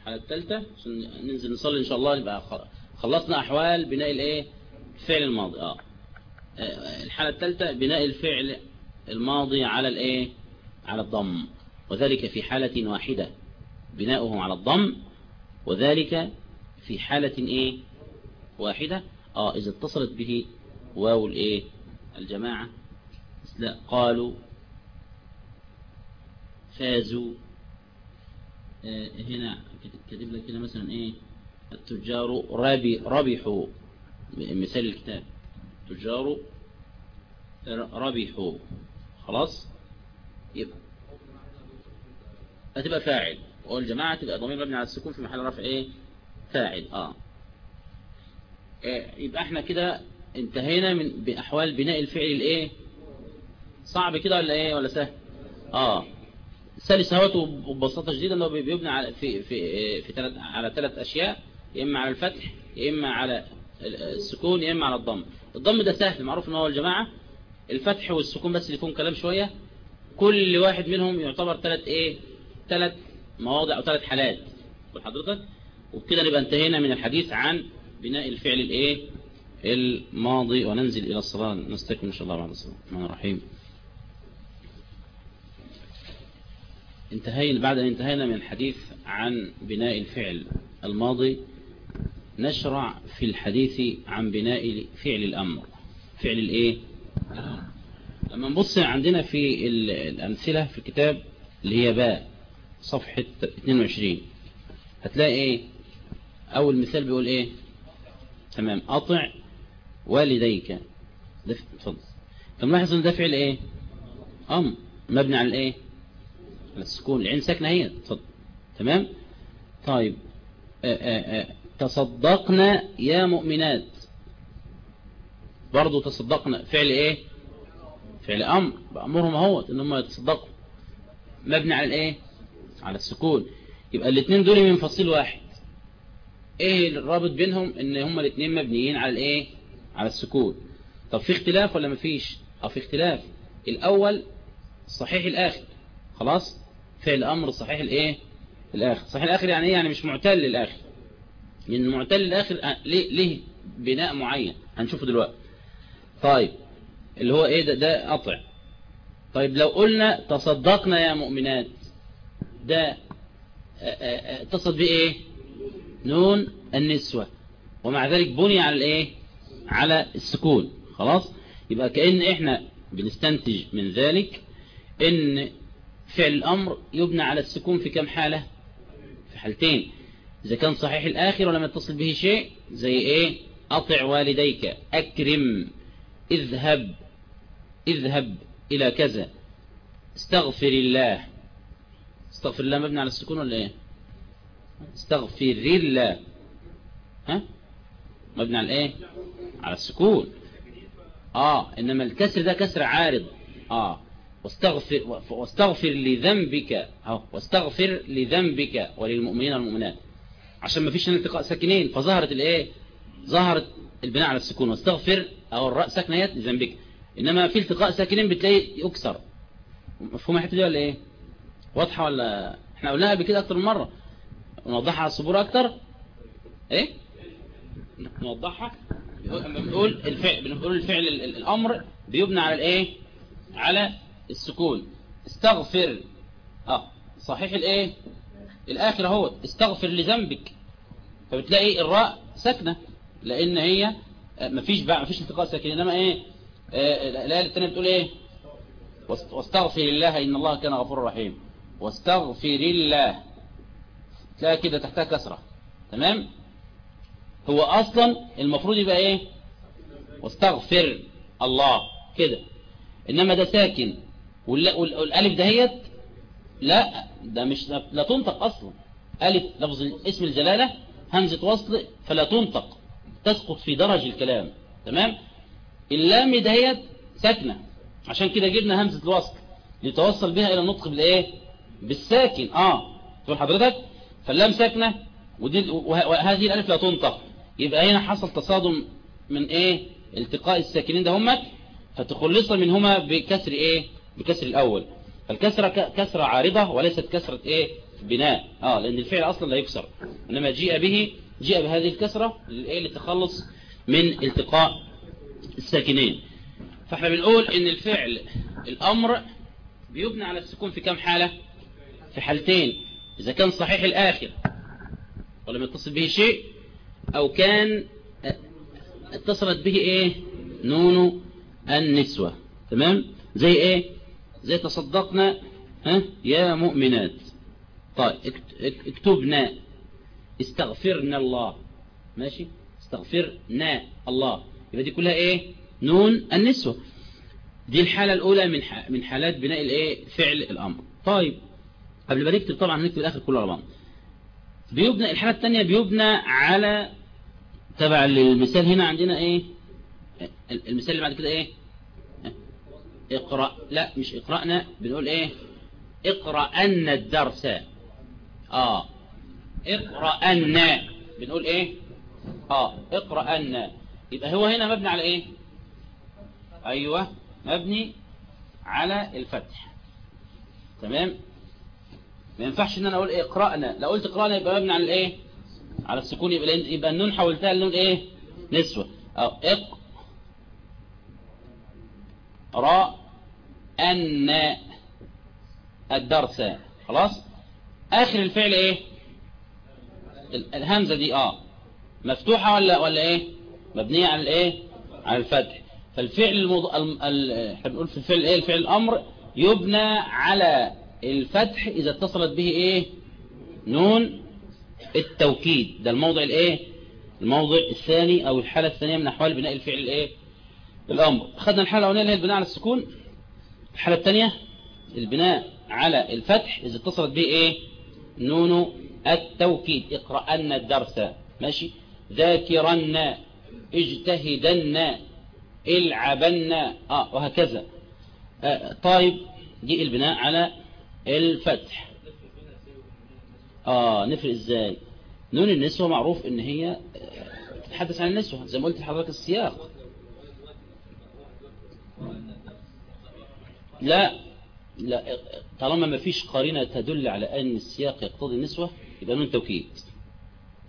الحالة الثالثة عشان ننزل نصلي إن شاء الله يبقى خلصنا أحوال بناء الإيه؟ الفعل الماضي. آه. الحالة الثالثة بناء الفعل الماضي على الإيه؟ على الضم. وذلك في حالة واحدة بناؤه على الضم. وذلك في حالة إيه؟ واحدة. آه إذا اتصلت به واو الإيه؟ الجماعة قالوا فازوا آه هنا كاتب لك هنا مثلا إيه؟ التجار ربي ربحوا مثال الكتاب. تجار ربحوا خلاص؟ يبقى هتبقى فاعل. والجماعة تبقى ضمير مبني على السكون في محل رفع إيه؟ فاعل. آه, آه يبقى إحنا كده انتهينا من بأحوال بناء الفعل الإيه؟ صعب كده ولا إيه؟ ولا سهل؟ آه. سلس هوته ببساطة شديدة انه بيبنى على في في في ثلاث على ثلاث أشياء يا إما على الفتح يا إما على السكون يا إما على الضم. الضم ده سهل معروف إن هو الجماعة. الفتح والسكون بس اللي فيهم كلام شوية. كل واحد منهم يعتبر ثلاث إيه؟ ثلاث مواضع أو ثلاث حالات. حضرتك؟ وبكده نبقى انتهينا من الحديث عن بناء الفعل الإيه؟ الماضي وننزل إلى الصلاة نستكمل إن شاء الله بعد الصلاة. الرحمن الرحيم. انتهينا بعد أن انتهينا من الحديث عن بناء الفعل الماضي نشرع في الحديث عن بناء فعل الأمر. فعل الإيه؟ لما نبص عندنا في الأمثلة في الكتاب اللي هي باء صفحة 22 هتلاقي إيه؟ أول مثال بيقول إيه؟ تمام أطع والديك. ده اتفضل. فملاحظ إن ده فعل إيه؟ أم مبني على الإيه؟ السكون العين ساكنة هي اتفضل. تمام؟ طيب آآ آآ تصدقنا يا مؤمنات. برضو تصدقنا فعل إيه؟ فعل أمر بأمرهم اهو إن هم يتصدقوا. مبني على الإيه؟ على السكون. يبقى الاثنين دول من فصيل واحد. إيه الرابط بينهم؟ إن هما الاثنين مبنيين على الإيه؟ على السكون. طب في اختلاف ولا مفيش؟ أه في اختلاف. الأول صحيح الآخر. خلاص؟ فعل أمر صحيح الإيه؟ الآخر. صحيح الآخر يعني إيه؟ يعني مش معتل الآخر لأن يعني معتل الآخر ليه ليه بناء معين؟ هنشوفه دلوقتي. طيب اللي هو إيه؟ ده ده قطع. طيب لو قلنا تصدقنا يا مؤمنات ده اتصل بايه نون النسوة. ومع ذلك بني على الإيه؟ على السكون. خلاص؟ يبقى كأن إحنا بنستنتج من ذلك إن فعل الأمر يبنى على السكون في كم حالة؟ في حالتين. إذا كان صحيح الآخر ولم يتصل به شيء زي إيه؟ أطع والديك أكرم اذهب اذهب إلى كذا. استغفر الله. استغفر الله مبني على السكون ولا إيه؟ استغفر الله. ها؟ مبني على إيه؟ على السكون. آه إنما الكسر ده كسر عارض. آه. واستغفر, واستغفر لذنبك أهو واستغفر لذنبك وللمؤمنين والمؤمنات. عشان ما فيش التقاء ساكنين فظهرت الإيه؟ ظهرت البناء على السكون. واستغفر أو الراء ساكنه لذنبك. إنما في التقاء ساكنين بتلاقي يكسر. مفهوم الحتة دي ولا إيه؟ واضحة ولا؟ إحنا قلناها قبل كده أكتر من مرة. نوضحها على الصبور أكتر؟ إيه؟ نوضحها. بنقول الفعل بنقول الفعل الأمر بيبنى على الإيه؟ على السكون. استغفر. آه صحيح الإيه؟ الآخر اهو استغفر لذنبك. فبتلاقي الراء ساكنة لأن هي مفيش بقى مفيش انتقاء ساكن. إنما إيه؟ الآية الثانية بتقول إيه؟ واستغفر الله إن الله كان غفورا رحيم. واستغفر الله. تلاقي كده تحتها كسرة. تمام؟ هو أصلا المفروض يبقى إيه؟ واستغفر الله. كده. إنما ده ساكن. والألف دهيت لا ده مش لا تنطق أصلا. ألف لفظ اسم الجلالة همزة وصل فلا تنطق. تسقط في درج الكلام. تمام؟ اللام دهيت ساكنة. عشان كده جبنا همزة الوصل. لتوصل بها إلى النطق بالإيه؟ بالساكن. آه. تقول حضرتك؟ فاللام ساكنة ودي وهذه الألف لا تنطق. يبقى هنا حصل تصادم من إيه؟ التقاء الساكنين ده همت فتخلص منهما بكسر إيه؟ بكسر الأول. فالكسرة كسرة عارضة وليست كسرة إيه؟ بناء. آه لأن الفعل أصلا لا يكسر. إنما جيء به جيء بهذه الكسرة للتخلص من التقاء الساكنين. فإحنا بنقول إن الفعل الأمر بيبنى على السكون في كم حالة؟ في حالتين. إذا كان صحيح الآخر ولم يتصل به شيء أو كان اتصلت به إيه؟ نون النسوة. تمام؟ زي إيه؟ زي تصدقنا ها؟ يا مؤمنات. طيب اكتبنا. استغفرنا الله. ماشي؟ استغفرنا الله. يبقى دي كلها إيه؟ نون النسوة. دي الحالة الأولى من من حالات بناء الإيه؟ فعل الأمر. طيب قبل ما نكتب طبعا نكتب الآخر كله على بعض. بيبنى الحالة الثانية بيبنى على تبع المثال هنا عندنا إيه؟ المثال اللي بعد كده إيه؟ اقرأ. لا مش اقرأنا بنقول إيه؟ اقرأن الدرس. آه. اقرأن بنقول إيه؟ آه. اقرأن يبقى هو هنا مبني على إيه؟ أيوه مبني على الفتح. تمام؟ ما ينفعش إن أنا أقول إيه اقرأنا. لو قلت اقرأنا يبقى مبني على الايه على السكون. يبقى يبقى النون حولتها لنون إيه؟ نسوة. أو اق را أن الدرس خلاص؟ آخر الفعل إيه؟ الهمزة دي آه. مفتوحة ولا ولا إيه؟ مبنية على الإيه؟ على الفتح. فالفعل المض... ال... إحنا بنقول في الفعل إيه؟ الفعل الأمر يبنى على الفتح إذا اتصلت به إيه؟ نون التوكيد. ده الموضع الإيه؟ الموضع الثاني أو الحالة الثانية من أحوال بناء الفعل الإيه؟ الأمر. أخذنا الحالة الأولانية اللي هي البناء على السكون. الحالة الثانية البناء على الفتح. إذا اتصلت به إيه؟ نون التوكيد. اقرأن الدرس. ماشي؟ ذاكرن اجتهدن العبن. آه وهكذا. آه طيب دي البناء على الفتح. آه نفرق إزاي؟ نون النسوة معروف إن هي تتحدث عن النسوة. زي ما قلت لحضرتك السياق. لا لا طالما ما فيش قرينة تدل على أن السياق يقتضي النسوة يبقى نون توكيد.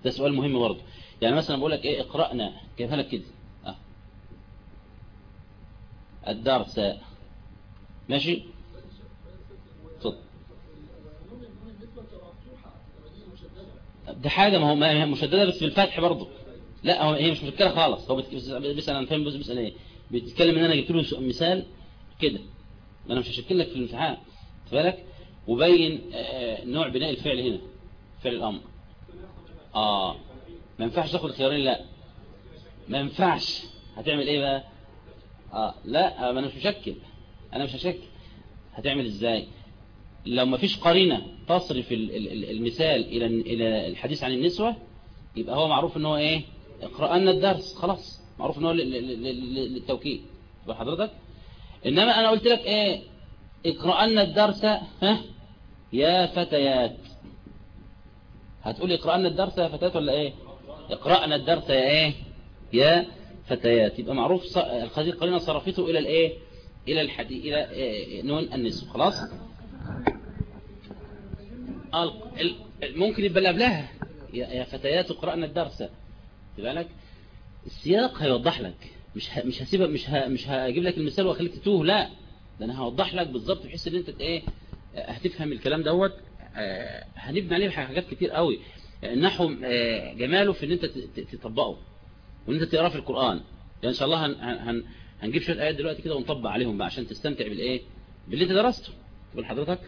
ده سؤال مهم برضه. يعني مثلا بقول لك إيه اقرأنا كيف لك كده؟ آه. الدرس. ماشي؟ اتفضل. ده حاجة ما هو مشددة بس بالفتح برضه. لا هو هي مش مشكلة خالص. هو بيسأل أنا فاهم بيسأل إيه. بيتكلم إن أنا جبت له مثال كده. أنا مش هشكل لك في الامتحان بالك؟ وبين نوع بناء الفعل هنا فعل الأمر. آه ما ينفعش تاخد الخيارين لا. ما ينفعش. هتعمل إيه بقى؟ آه لا ما أنا مش مشكل. أنا مش هشكل. هتعمل إزاي؟ لو ما فيش قرينة تصرف المثال إلى إلى الحديث عن النسوة يبقى هو معروف إن هو إيه؟ اقرأ لنا الدرس خلاص. معروف إن هو للتوكيد حضرتك؟ إنما أنا قلت لك إيه؟ اقرأ لنا الدرس ها؟ يا فتيات. هتقول اقرأ لنا الدرس يا فتيات ولا إيه؟ اقرأنا الدرس يا إيه؟ يا فتيات. يبقى معروف هذه القرينة صرفته إلى الإيه؟ إلى الحديث إلى إيه؟ نون النسب خلاص؟ ممكن يبقى قبلها. يا فتيات اقرأنا الدرس. بالك؟ السياق هيوضح لك. مش ه... مش هسيبك مش ه... مش هجيب لك المثال واخليك تتوه لا. ده أنا هوضح لك بالظبط بحيث ان انت إيه هتفهم الكلام دوت. هنبني عليه حاجات كتير قوي. النحو جماله في ان انت تطبقه وان انت تقراه في القرآن. يعني إن شاء الله هن... هن... هنجيب شوية آيات دلوقتي كده ونطبق عليهم بقى عشان تستمتع بالايه باللي أنت درسته تقول حضرتك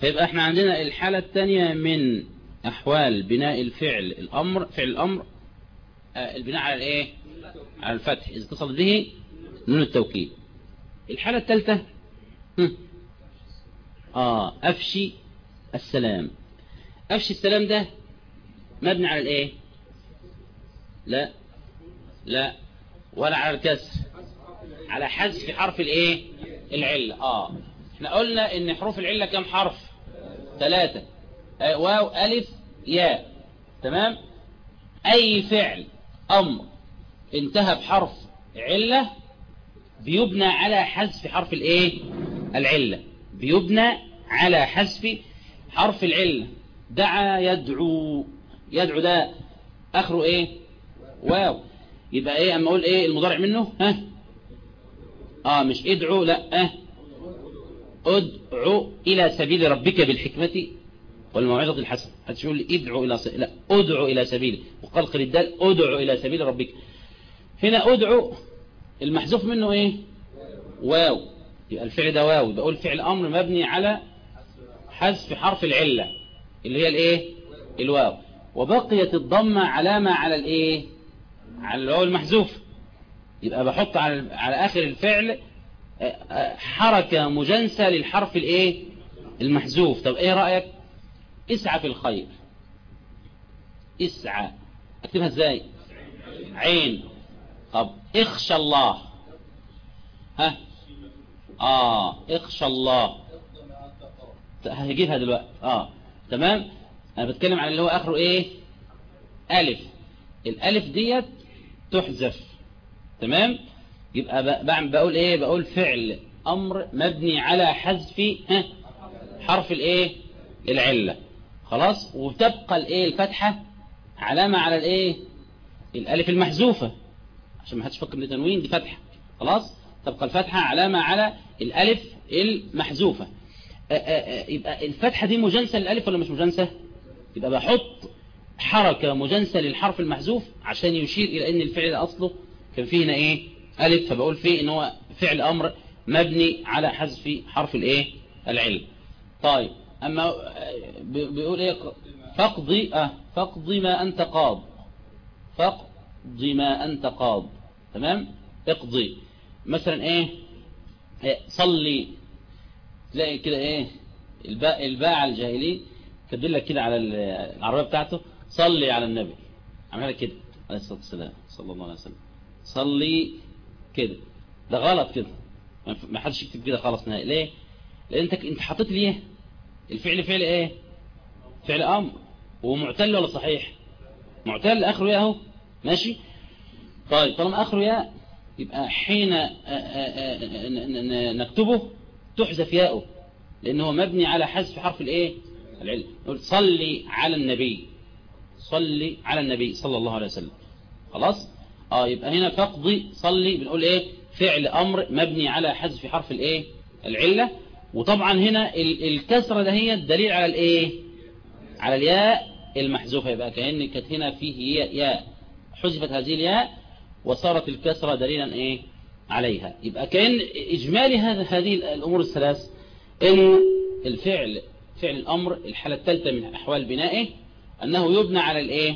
فيبقى إحنا عندنا الحالة الثانية من أحوال بناء الفعل الأمر فعل الأمر البناء على الإيه؟ على الفتح. إذا اتصل به نون التوكيد. الحالة الثالثة آه افشي السلام. افشي السلام ده مبني على الإيه؟ لا لا ولا على الكسر. على حذف حرف الإيه؟ العلة. آه. إحنا قلنا إن حروف العلة كم حرف؟ ثلاثة. واو ألف ياء. تمام؟ أي فعل. أمر. انتهى بحرف علة بيبنى على حذف حرف الإيه؟ العلة. بيبنى على حذف حرف العلة. دعا يدعو. يدعو ده آخره إيه؟ واو. يبقى إيه أما أقول إيه المضارع منه؟ ها؟ آه مش ادعو لأ آه ادعو إلى سبيل ربك بالحكمة والموعظة الحسنة. لي ادعو إلى سبيل لأ ادعو إلى سبيل. وقلق الدال ادعو إلى سبيل ربك. هنا ادعو المحذوف منه إيه؟ واو. يبقى الفعل ده واو. يبقى أقول فعل أمر مبني على حذف حرف العلة اللي هي الإيه؟ الواو. وبقيت الضمة علامة على الإيه؟ على الواو المحذوف. يبقى بحط على على آخر الفعل حركة مجنسة للحرف الإيه؟ المحذوف. طب إيه رأيك؟ اسعى في الخير. اسعى. اكتبها إزاي؟ عين. طب اخشى الله. ها؟ آه اخشى الله. هجيبها دلوقتي. آه تمام؟ أنا بتكلم عن اللي هو آخره إيه؟ ألف. الألف ديت تحذف. تمام؟ يبقى بعمل بقول إيه؟ بقول فعل. أمر مبني على حذف ها؟ حرف الإيه؟ العلة. خلاص؟ وتبقى الإيه؟ الفتحة علامة على الإيه؟ الألف المحذوفة. عشان ما حدش يفكر إن تنوين دي فتحة. خلاص؟ تبقى الفتحة علامة على الألف المحذوفة. يبقى الفتحة دي مجنسه للألف ولا مش مجنسه يبقى بحط حركة مجنسه للحرف المحذوف عشان يشير إلى إن الفعل أصله كان فيه هنا إيه؟ ألف. فبقول فيه إن هو فعل أمر مبني على حذف حرف الإيه؟ العلم. طيب أما بيقول إيه؟ فاقضي آه فاقضي ما أنت قاض. فاقضي ما أنت قاض. تمام؟ اقضي. مثلا إيه, إيه صلي. تلاقي كده إيه؟ الباء الباء على الجاهلين كاتب لك كده على العربية بتاعته صلي على النبي. عملها كده عليه الصلاة والسلام صلى الله عليه وسلم. صلي كده. ده غلط كده. ما حدش يكتب كده خالص نهائي. ليه؟ لأن أنت أنت حطيت لي إيه الفعل فعل إيه؟ فعل أمر. ومعتل ولا صحيح؟ معتل آخره يا أهو. ماشي؟ طيب طالما آخره يا يبقى حين نكتبه تحذف ياؤه لأنه مبني على حذف حرف الإيه؟ العلم. صلي على النبي. صلي على النبي صلى الله عليه وسلم. خلاص؟ آه يبقى هنا فقضي صلي بنقول إيه؟ فعل أمر مبني على حذف حرف الإيه؟ العلة. وطبعا هنا الكسرة ده هي الدليل على الإيه؟ على الياء. المحذوفة يبقى كأن كانت هنا فيه ياء حذفت هذه الياء وصارت الكسرة دليلا إيه؟ عليها. يبقى كأن إجمالي هذا هذه الأمور الثلاث. إن الفعل فعل الأمر الحالة الثالثة من أحوال بنائه أنه يبنى على الإيه؟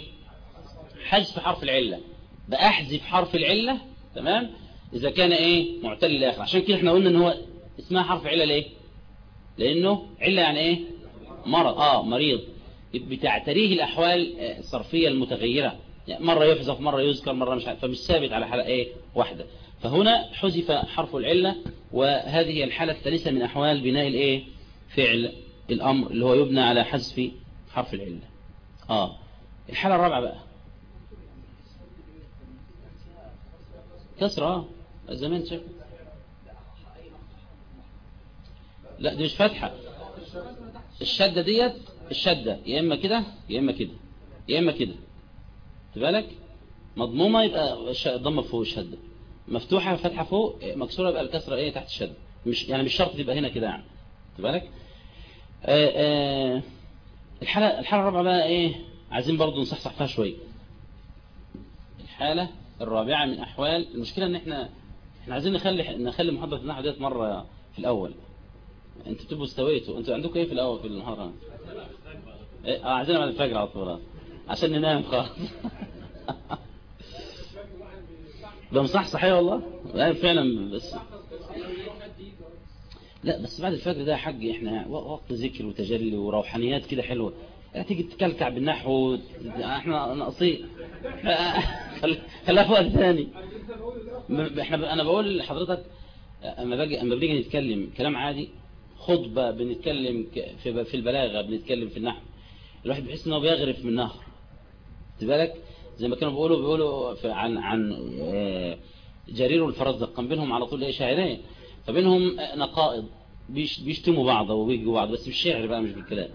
حذف حرف العلة. بأحذف حرف العلة تمام؟ إذا كان إيه؟ معتل الآخر عشان كده إحنا قلنا إن هو اسمها حرف علة ليه؟ لأنه علة يعني إيه؟ مرض. آه مريض. بتعتريه الأحوال الصرفية المتغيرة. يعني مرة يحذف مرة يذكر مرة مش عارف. فمش ثابت على حلقة إيه واحدة. فهنا حذف حرف العلة وهذه الحالة الثالثة من أحوال بناء الإيه فعل الأمر اللي هو يبنى على حذف حرف العلة. آه. الحالة الرابعة بقى. كسرة زمان شاف لا دي مش فتحة الشدة ديت الشدة يا إما كده يا إما كده يا إما كده. بالك؟ مضمومة يبقى ضمة فوق الشدة. مفتوحة فتحة فوق مكسورة يبقى الكسرة إيه تحت الشدة. مش يعني مش شرط تبقى هنا كده يعني. بالك؟ آه آه الحالة الحالة الرابعة بقى إيه؟ عايزين برضو نصحصح فيها شوية. الحالة الرابعة من أحوال المشكلة إن إحنا إحنا عايزين نخلي نخلي محاضرة النحو ديت مرة في الأول. أنتوا بتبقوا استويتوا. أنتوا عندكم إيه في الأول في المحاضرة إيه آه عايزينها بعد الفجر على طول. عشان ننام خالص ده مصح صحيح والله؟ لا فعلا بس. لا بس بعد الفجر ده يا حاج إحنا وقت ذكر وتجلي وروحانيات كده حلوة. تيجي تكلكع بالنحو إحنا ناقصين خليها في وقت ثاني إحنا أنا بقول لحضرتك أما باجي أما بنيجي نتكلم كلام عادي خطبة بنتكلم في البلاغة بنتكلم في النحو. الواحد بيحس ان هو بيغرف من نهر بالك؟ زي ما كانوا بيقولوا بيقولوا عن عن جرير الفرزدق. كان بينهم على طول إيه؟ شاعرين. فبينهم نقائض. بيشتموا بعض وبيجوا بعض بس بالشعر بقى مش بالكلام.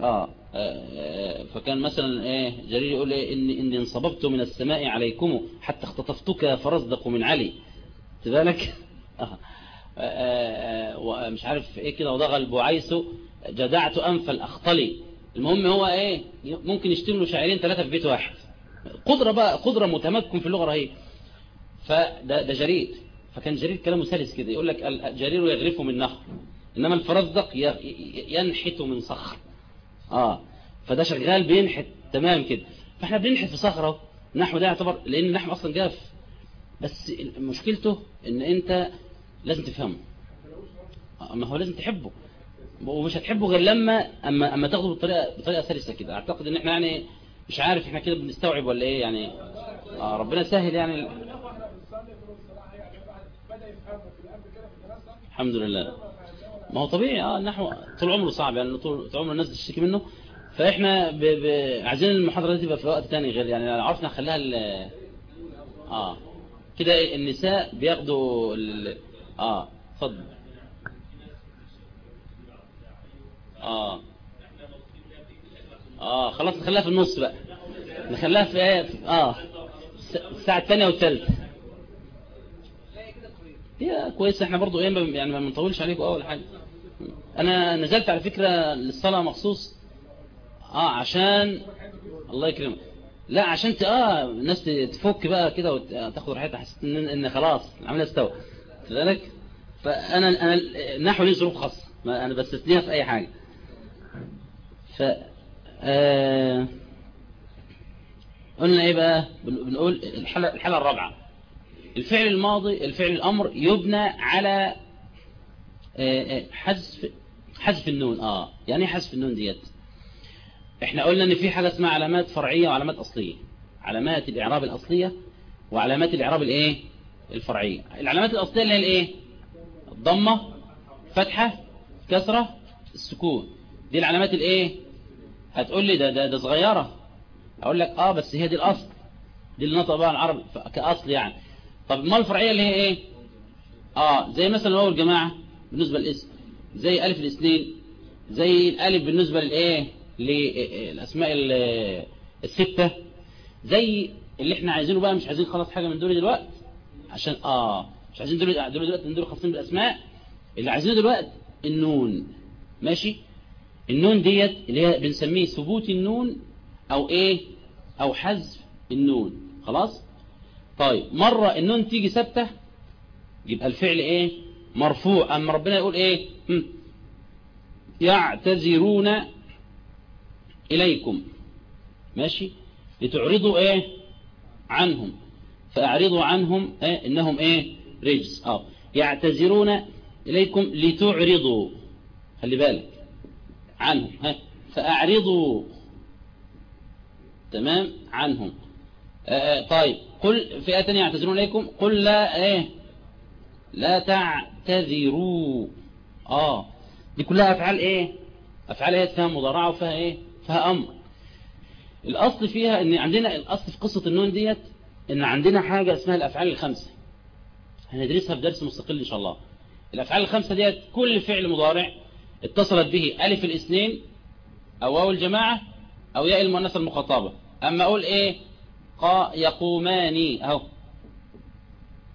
آه, آه فكان مثلا إيه؟ جرير يقول إيه؟ اني إني انصببت من السماء عليكم حتى اختطفتك فرزدق من علي. بالك؟ آه. آه ومش عارف إيه كده وضغ البعيس جدعت أنف الأخطلي. المهم هو إيه ممكن يشتم له شاعرين ثلاثة في بيت واحد. قدرة بقى قدرة متمكن في اللغة رهيب. فده ده جرير. فكان جرير كلامه سلس كده. يقول لك الجرير يغرف من نهر إنما الفرزدق ينحت من صخر. آه. فده شغال بينحت. تمام كده. فإحنا بننحت في صخرة. النحو ده يعتبر لأن النحو أصلا جاف. بس مشكلته إن أنت لازم تفهمه. ما هو لازم تحبه. ومش هتحبه غير لما أما, أما تاخده بطريقة, بطريقة سلسة كده. أعتقد إن إحنا يعني مش عارف إحنا كده بنستوعب ولا إيه يعني. آه ربنا سهل يعني الحمد لله. ما هو طبيعي. آه النحو طول عمره صعب يعني طول عمره الناس تشتكي منه. فإحنا ب... ب... عايزين المحاضرة دي تبقى في وقت تاني غير يعني عرفنا نخليها ال... آه كده النساء بياخدوا ال... آه اتفضل. آه. آه خلاص نخليها في النص بقى. نخليها في إيه؟ آه. الساعة الثانية والثالثة هي كويس إحنا برضو إيه يعني ما بنطولش عليكم أول حاجة. أنا نزلت على فكرة للصلاة مخصوص. آه عشان الله يكرمك. لا عشان. آه الناس تفك بقى كده وتاخد راحتها. حسيت إن خلاص العملية استوى. لذلك فأنا أنا النحو ليه ظروف خاصة. ما أنا بستثنيها في أي حاجة. ف آه قلنا إيه بقى؟ بنقول الحالة, الحالة الرابعة. الفعل الماضي الفعل الأمر يبنى على حذف حذف النون. آه يعني إيه حذف النون ديت؟ إحنا قلنا إن في حاجة اسمها علامات فرعية وعلامات أصلية. علامات الإعراب الأصلية وعلامات الإعراب الإيه؟ الفرعية العلامات الأصلية اللي هي الإيه؟ الضمة فتحة كسرة السكون. دي العلامات الإيه؟ هتقول لي ده ده, ده صغيرة. أقول لك آه بس هي دي الأصل. دي اللي نطق بقى العرب كأصل يعني. طب ما الفرعية اللي هي إيه؟ آه زي مثلا هو الجماعة بالنسبة للاسم زي ألف الاثنين زي الألف بالنسبة للإيه؟ للاسماء الستة زي اللي إحنا عايزينه بقى مش عايزين خلاص حاجة من دول دلوقتي. عشان آه مش عايزين دول دلوقتي دول خاصين بالأسماء. اللي عايزينه دلوقتي النون. ماشي؟ النون ديت اللي هي بنسميه ثبوت النون أو إيه؟ أو حذف النون. خلاص؟ طيب مرة النون تيجي ثابتة يبقى الفعل إيه؟ مرفوع. لما ربنا يقول إيه. يعتذرون إليكم. ماشي؟ لتعرضوا إيه؟ عنهم. فأعرضوا عنهم إيه إنهم إيه؟ رجس. آه. يعتذرون إليكم لتعرضوا. خلي بالك. عنهم ها. فأعرضوا. تمام؟ عنهم. آه طيب. قل فئة يعتذرون إليكم. قل لا إيه؟ لا تعتذروا. آه. دي كلها أفعال إيه؟ أفعال إيه فيها مضارعة وفيها إيه؟ فيها أمر. الأصل فيها إن عندنا الأصل في قصة النون ديت إن عندنا حاجة اسمها الأفعال الخمسة. هندرسها في درس مستقل إن شاء الله. الأفعال الخمسة ديت كل فعل مضارع اتصلت به ألف الاثنين أو واو الجماعة أو ياء المؤنث المخاطبة. أما أقول إيه؟ قا يقوماني. أهو.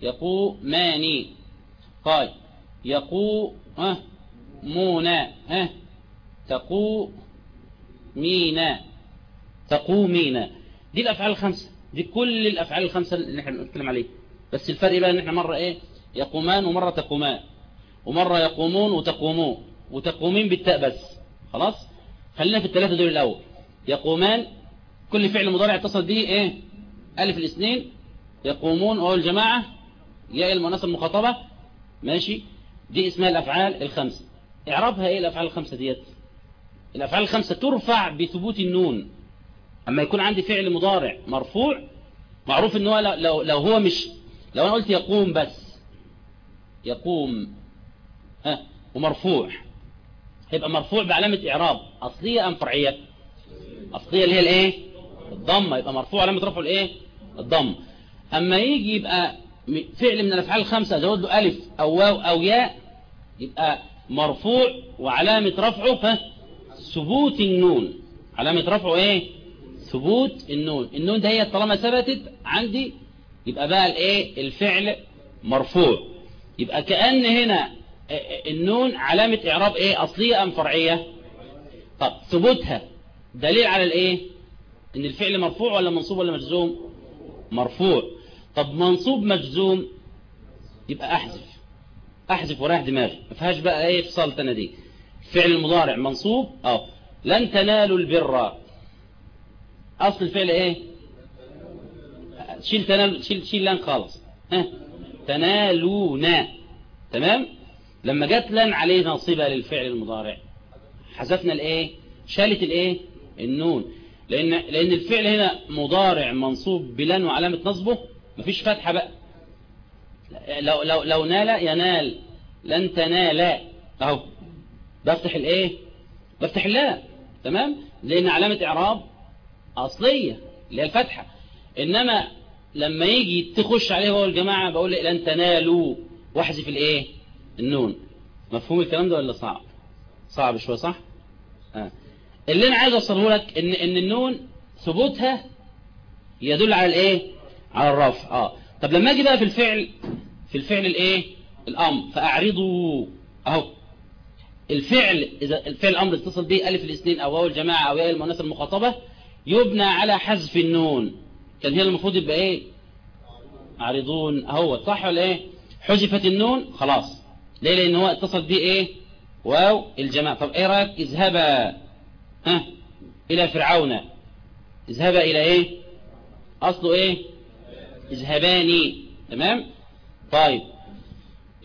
يقوماني. قال يقو ها. مونا ها تقو مينا تقومين. دي الأفعال الخمسة. دي كل الأفعال الخمسة اللي إحنا بنتكلم عليها. بس الفرق بقى إن إحنا مرة إيه؟ يقومان ومرة تقومان. ومرة يقومون وتقومون. وتقومين بالتاء بس. خلاص؟ خلينا في الثلاثة دول الأول. يقومان. كل فعل مضارع اتصل به إيه؟ ألف الاثنين. يقومون. أو الجماعة ياء المؤنث المخاطبة ماشي؟ دي اسمها الأفعال الخمسة. اعرابها إيه الأفعال الخمسة ديت؟ الأفعال الخمسة ترفع بثبوت النون. أما يكون عندي فعل مضارع مرفوع معروف ان هو لو, لو هو مش لو أنا قلت يقوم بس يقوم ها ومرفوع هيبقى مرفوع بعلامة إعراب أصلية أم فرعية؟ أصلية اللي هي الإيه؟ الضمة يبقى مرفوع علامة رفعه الإيه؟ الضم. لما يجي يبقى فعل من الأفعال الخمسة زود له ألف أو واو أو ياء يبقى مرفوع وعلامة رفعه ثبوت النون. علامة رفعه إيه؟ ثبوت النون. النون دهي طالما ثبتت عندي يبقى بقى الايه؟ الفعل مرفوع. يبقى كأن هنا النون علامة إعراب إيه؟ أصلية أم فرعية؟ طب ثبوتها دليل على الايه؟ إن الفعل مرفوع ولا منصوب ولا مجزوم؟ مرفوع. طب منصوب مجزوم يبقى أحذف. أحذف وراح دماغي. ما فيهاش بقى إيه فصال تاني دي فعل المضارع منصوب؟ آه. لن تنالوا البر. أصل الفعل إيه؟ شيل تنال شيل شيل لن خالص. ها؟ تنالونا تمام؟ لما جت لن عليه ناصبة للفعل المضارع حذفنا الإيه؟ شالت الإيه؟ النون. لأن لأن الفعل هنا مضارع منصوب بلن وعلامة نصبه مفيش فتحة بقى. لو لو لو نال ينال. لن تنال. أهو. بفتح الإيه؟ بفتح اللا. تمام؟ لأن علامة إعراب أصلية اللي هي الفتحة إنما لما يجي تخش عليه هو الجماعة بقول لن تنالوا. واحذف الإيه؟ النون. مفهوم الكلام ده ولا صعب؟ صعب شوية صح؟ آه. اللي أنا عايز أوصله لك إن إن النون ثبوتها يدل على الإيه؟ على الرفع. آه. طب لما أجي بقى في الفعل في الفعل الإيه؟ الأمر. فأعرضوا. أهو. الفعل إذا الفعل الأمر اتصل به ألف الاثنين أو واو الجماعة أو ياء المؤنث المخاطبة يبنى على حذف النون. كان هي المفروض يبقى إيه؟ عارضون اهو صح ولا إيه؟ حذفت النون خلاص. ليه؟ لأن هو اتصل به إيه؟ واو الجماعة. طب إيه رأيك؟ اذهبا ها إلى فرعون. اذهبا إلى إيه؟ أصله إيه؟ اذهباني. تمام؟ طيب.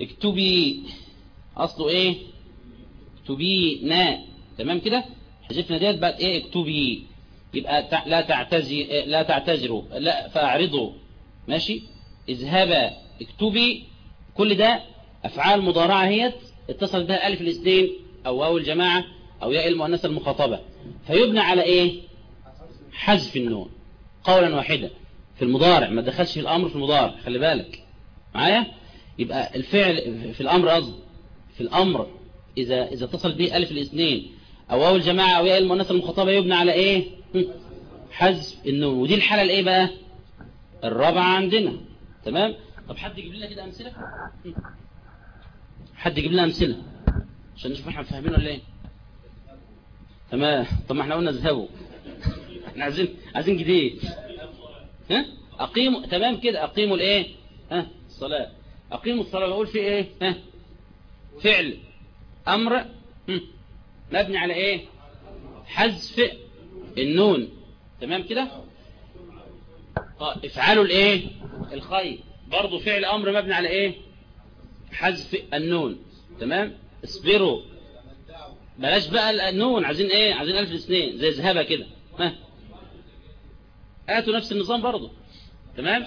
اكتبي أصله إيه؟ اكتبينا. تمام كده؟ حذفنا ديت بقت إيه؟ اكتبي. يبقى لا تعتذر لا تعتذروا لا فأعرضوا. ماشي؟ اذهبا اكتبي. كل ده أفعال مضارعة هي اتصل بها ألف الاثنين أو واو الجماعة أو ياء المؤنثه المخاطبة. فيبنى على إيه؟ حذف النون. قولا واحدا. في المضارع ما دخلش في الأمر في المضارع خلي بالك. معايا؟ يبقى الفعل في الأمر قصد في الأمر إذا إذا اتصل به ألف الاثنين أو واو الجماعة أو ياء المؤنثه المخاطبة يبنى على إيه؟ حذف النون ودي الحالة الايه بقى؟ الرابعة عندنا تمام؟ طب حد يجيب لنا كده أمثلة؟ حد يجيب لنا أمثلة؟ عشان نشوف إحنا فاهمين ولا إيه؟ تمام. طب ما إحنا قلنا اذهبوا. إحنا عايزين عايزين جديد. ها؟ اقيموا تمام كده. أقيموا الإيه؟ ها؟ الصلاة. أقيموا الصلاة. بقول في إيه؟ ها؟ فعل. أمر. مبني على إيه؟ حذف النون. تمام كده؟ آه افعلوا الايه؟ الخير. برضه فعل أمر مبني على إيه؟ حذف النون. تمام؟ اصبروا. بلاش بقى النون عايزين إيه؟ عايزين ألف الاثنين زي ذهبة كده. ها؟ هاتوا نفس النظام برضه تمام؟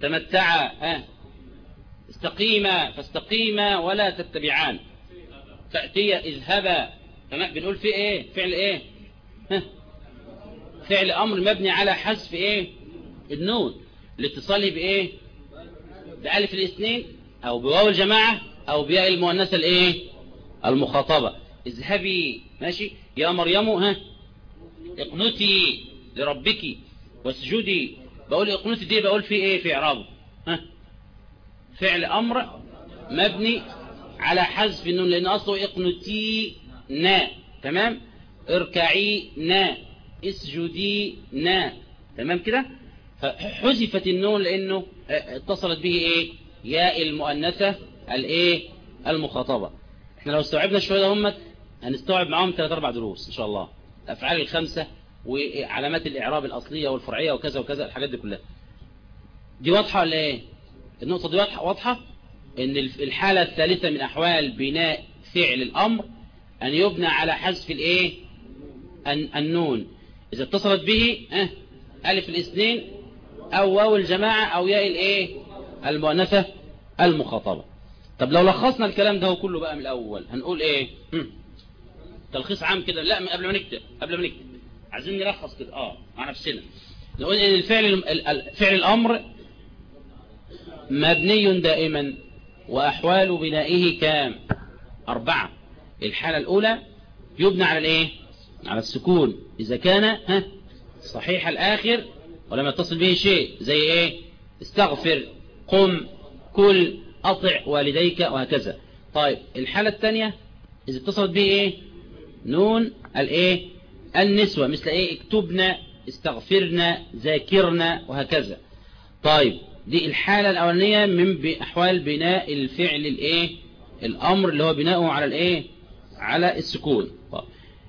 تمتعا ها؟ استقيما فاستقيما ولا تتبعان. فأتي اذهبا. تمام؟ بنقول في إيه؟ فعل إيه؟ ها؟ فعل أمر مبني على حذف إيه؟ النون. لاتصاله بإيه؟ بألف الاثنين أو بواو الجماعة أو بياء المؤنثة الإيه؟ المخاطبة. اذهبي. ماشي؟ يا مريم ها؟ اقنتي لربك واسجدي. بقول اقنتي دي بقول في إيه؟ في إعرابه. ها؟ فعل أمر مبني على حذف النون لأن أصله اقنتي نا تمام؟ اركعي نا اسجدي نا. تمام كده؟ فحذفت النون لأنه اتصلت به إيه؟ ياء المؤنثة الإيه؟ المخاطبة. إحنا لو استوعبنا شوية هم هنستوعب معاهم ثلاث أربع دروس إن شاء الله. الأفعال الخمسة وعلامات الإعراب الأصلية والفرعية وكذا وكذا الحاجات دي كلها. دي واضحة ولا إيه؟ النقطة دي واضحة؟ واضحة؟ إن الحالة الثالثة من أحوال بناء فعل الأمر أن يبنى على حذف الإيه؟ النون. إذا اتصلت به آه ألف الاثنين أو واو الجماعة أو ياء الإيه؟ المؤنثة المخاطبة. طب لو لخصنا الكلام ده كله بقى من الأول هنقول هم. تلخيص عام كده. لا قبل ما نكتب قبل ما نكتب. عايزين نلخص كده. آه مع نفسنا. نقول إن الفعل فعل الأمر مبني دائما وأحوال بنائه كام؟ أربعة. الحالة الأولى يبنى على الإيه؟ على السكون. إذا كان ها صحيح الآخر ولم يتصل به شيء زي إيه؟ استغفر قم كل أطع والديك وهكذا. طيب الحالة الثانية إذا اتصلت به إيه؟ نون الايه النسوة مثل إيه؟ اكتبنا استغفرنا ذاكرنا وهكذا. طيب دي الحالة الأولانية من أحوال بناء الفعل الايه الأمر اللي هو بناؤه على الايه على السكون.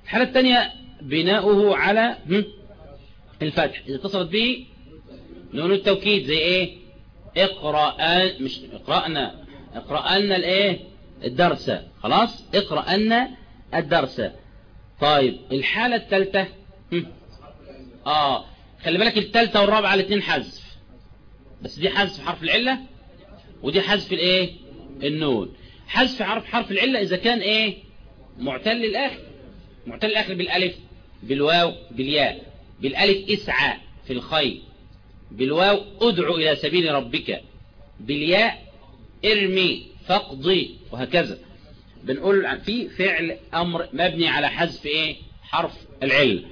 الحالة الثانية بناؤه على الفتح. إذا اتصلت به نون التوكيد زي إيه؟ اقرأ مش اقرأنا. اقرأنا الإيه؟ الدرس. خلاص؟ اقرأنا الدرس. طيب الحالة الثالثة آه. خلي بالك الثالثة والرابعة الاثنين حذف. بس دي حذف حرف العلة ودي حذف الإيه؟ النون. حذف حرف حرف العلة إذا كان إيه؟ معتل الآخر معتل الآخر بالألف بالواو بالياء. بالألف اسعى في الخير. بالواو ادعو إلى سبيل ربك. بالياء ارمي فاقضي وهكذا. بنقول في فعل أمر مبني على حذف إيه؟ حرف العلة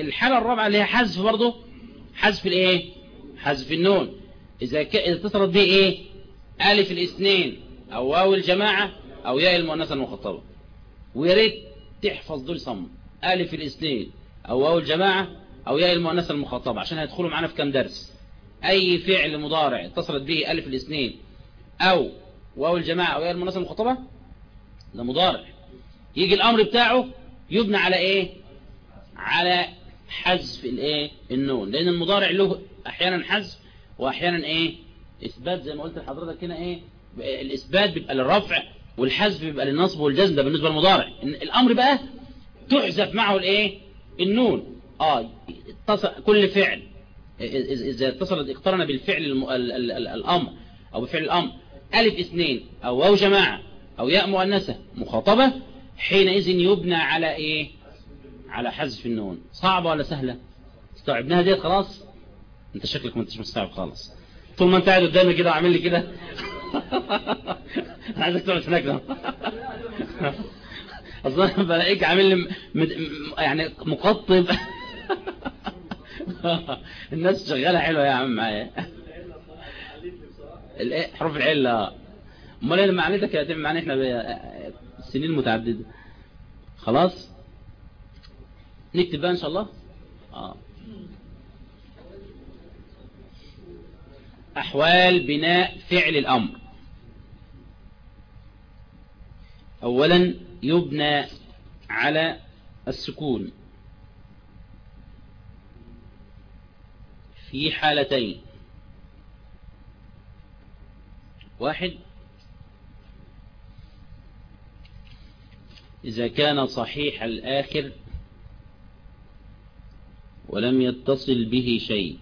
الحالة الرابعة اللي هي حذف برضه حذف الإيه؟ حذف النون. إذا اتصلت به إيه؟ ألف الاثنين أو واو الجماعة أو ياء المؤنثة المخاطبة. ويا ريت تحفظ دول صم. ألف الاثنين أو واو الجماعة أو ياء المؤنثة المخاطبة عشان هيدخلوا معانا في كام درس. أي فعل مضارع اتصلت به ألف الاثنين أو واو الجماعة أو ياء المؤنثة المخاطبة ده مضارع. يجي الأمر بتاعه يبنى على إيه؟ على حذف الإيه؟ النون. لأن المضارع له أحيانا حذف واحيانا إيه؟ إثبات. زي ما قلت لحضرتك هنا إيه؟ الإثبات بيبقى للرفع. والحذف بيبقى للنصب والجزم ده بالنسبة للمضارع. الأمر بقى تحذف معه الإيه؟ النون. آه كل فعل. إذا اتصلت اقترن بالفعل الم... ال... ال... ال... الأمر أو بفعل الأمر. ألف اثنين أو واو جماعة أو ياء مؤنثة مخاطبة حينئذ يبنى على إيه؟ على حذف النون. صعبة ولا سهلة؟ استوعبناها ديت خلاص؟ أنت شكلك ما أنتش مستوعب خالص. طول ما أنت قاعد قدامي كده وعامل لي كده. عايزك تقعد هناك ده أصلا بلاقيك عامل لي مد... يعني مقطب. الناس شغالة حلوة يا عم معايا. حروف العله أمال لما عملتك هتعمل معانا إحنا سنين متعددة. خلاص؟ نكتب بقى إن شاء الله؟ آه. أحوال بناء فعل الأمر. أولا يبنى على السكون. في حالتين. واحد إذا كان صحيح الآخر ولم يتصل به شيء.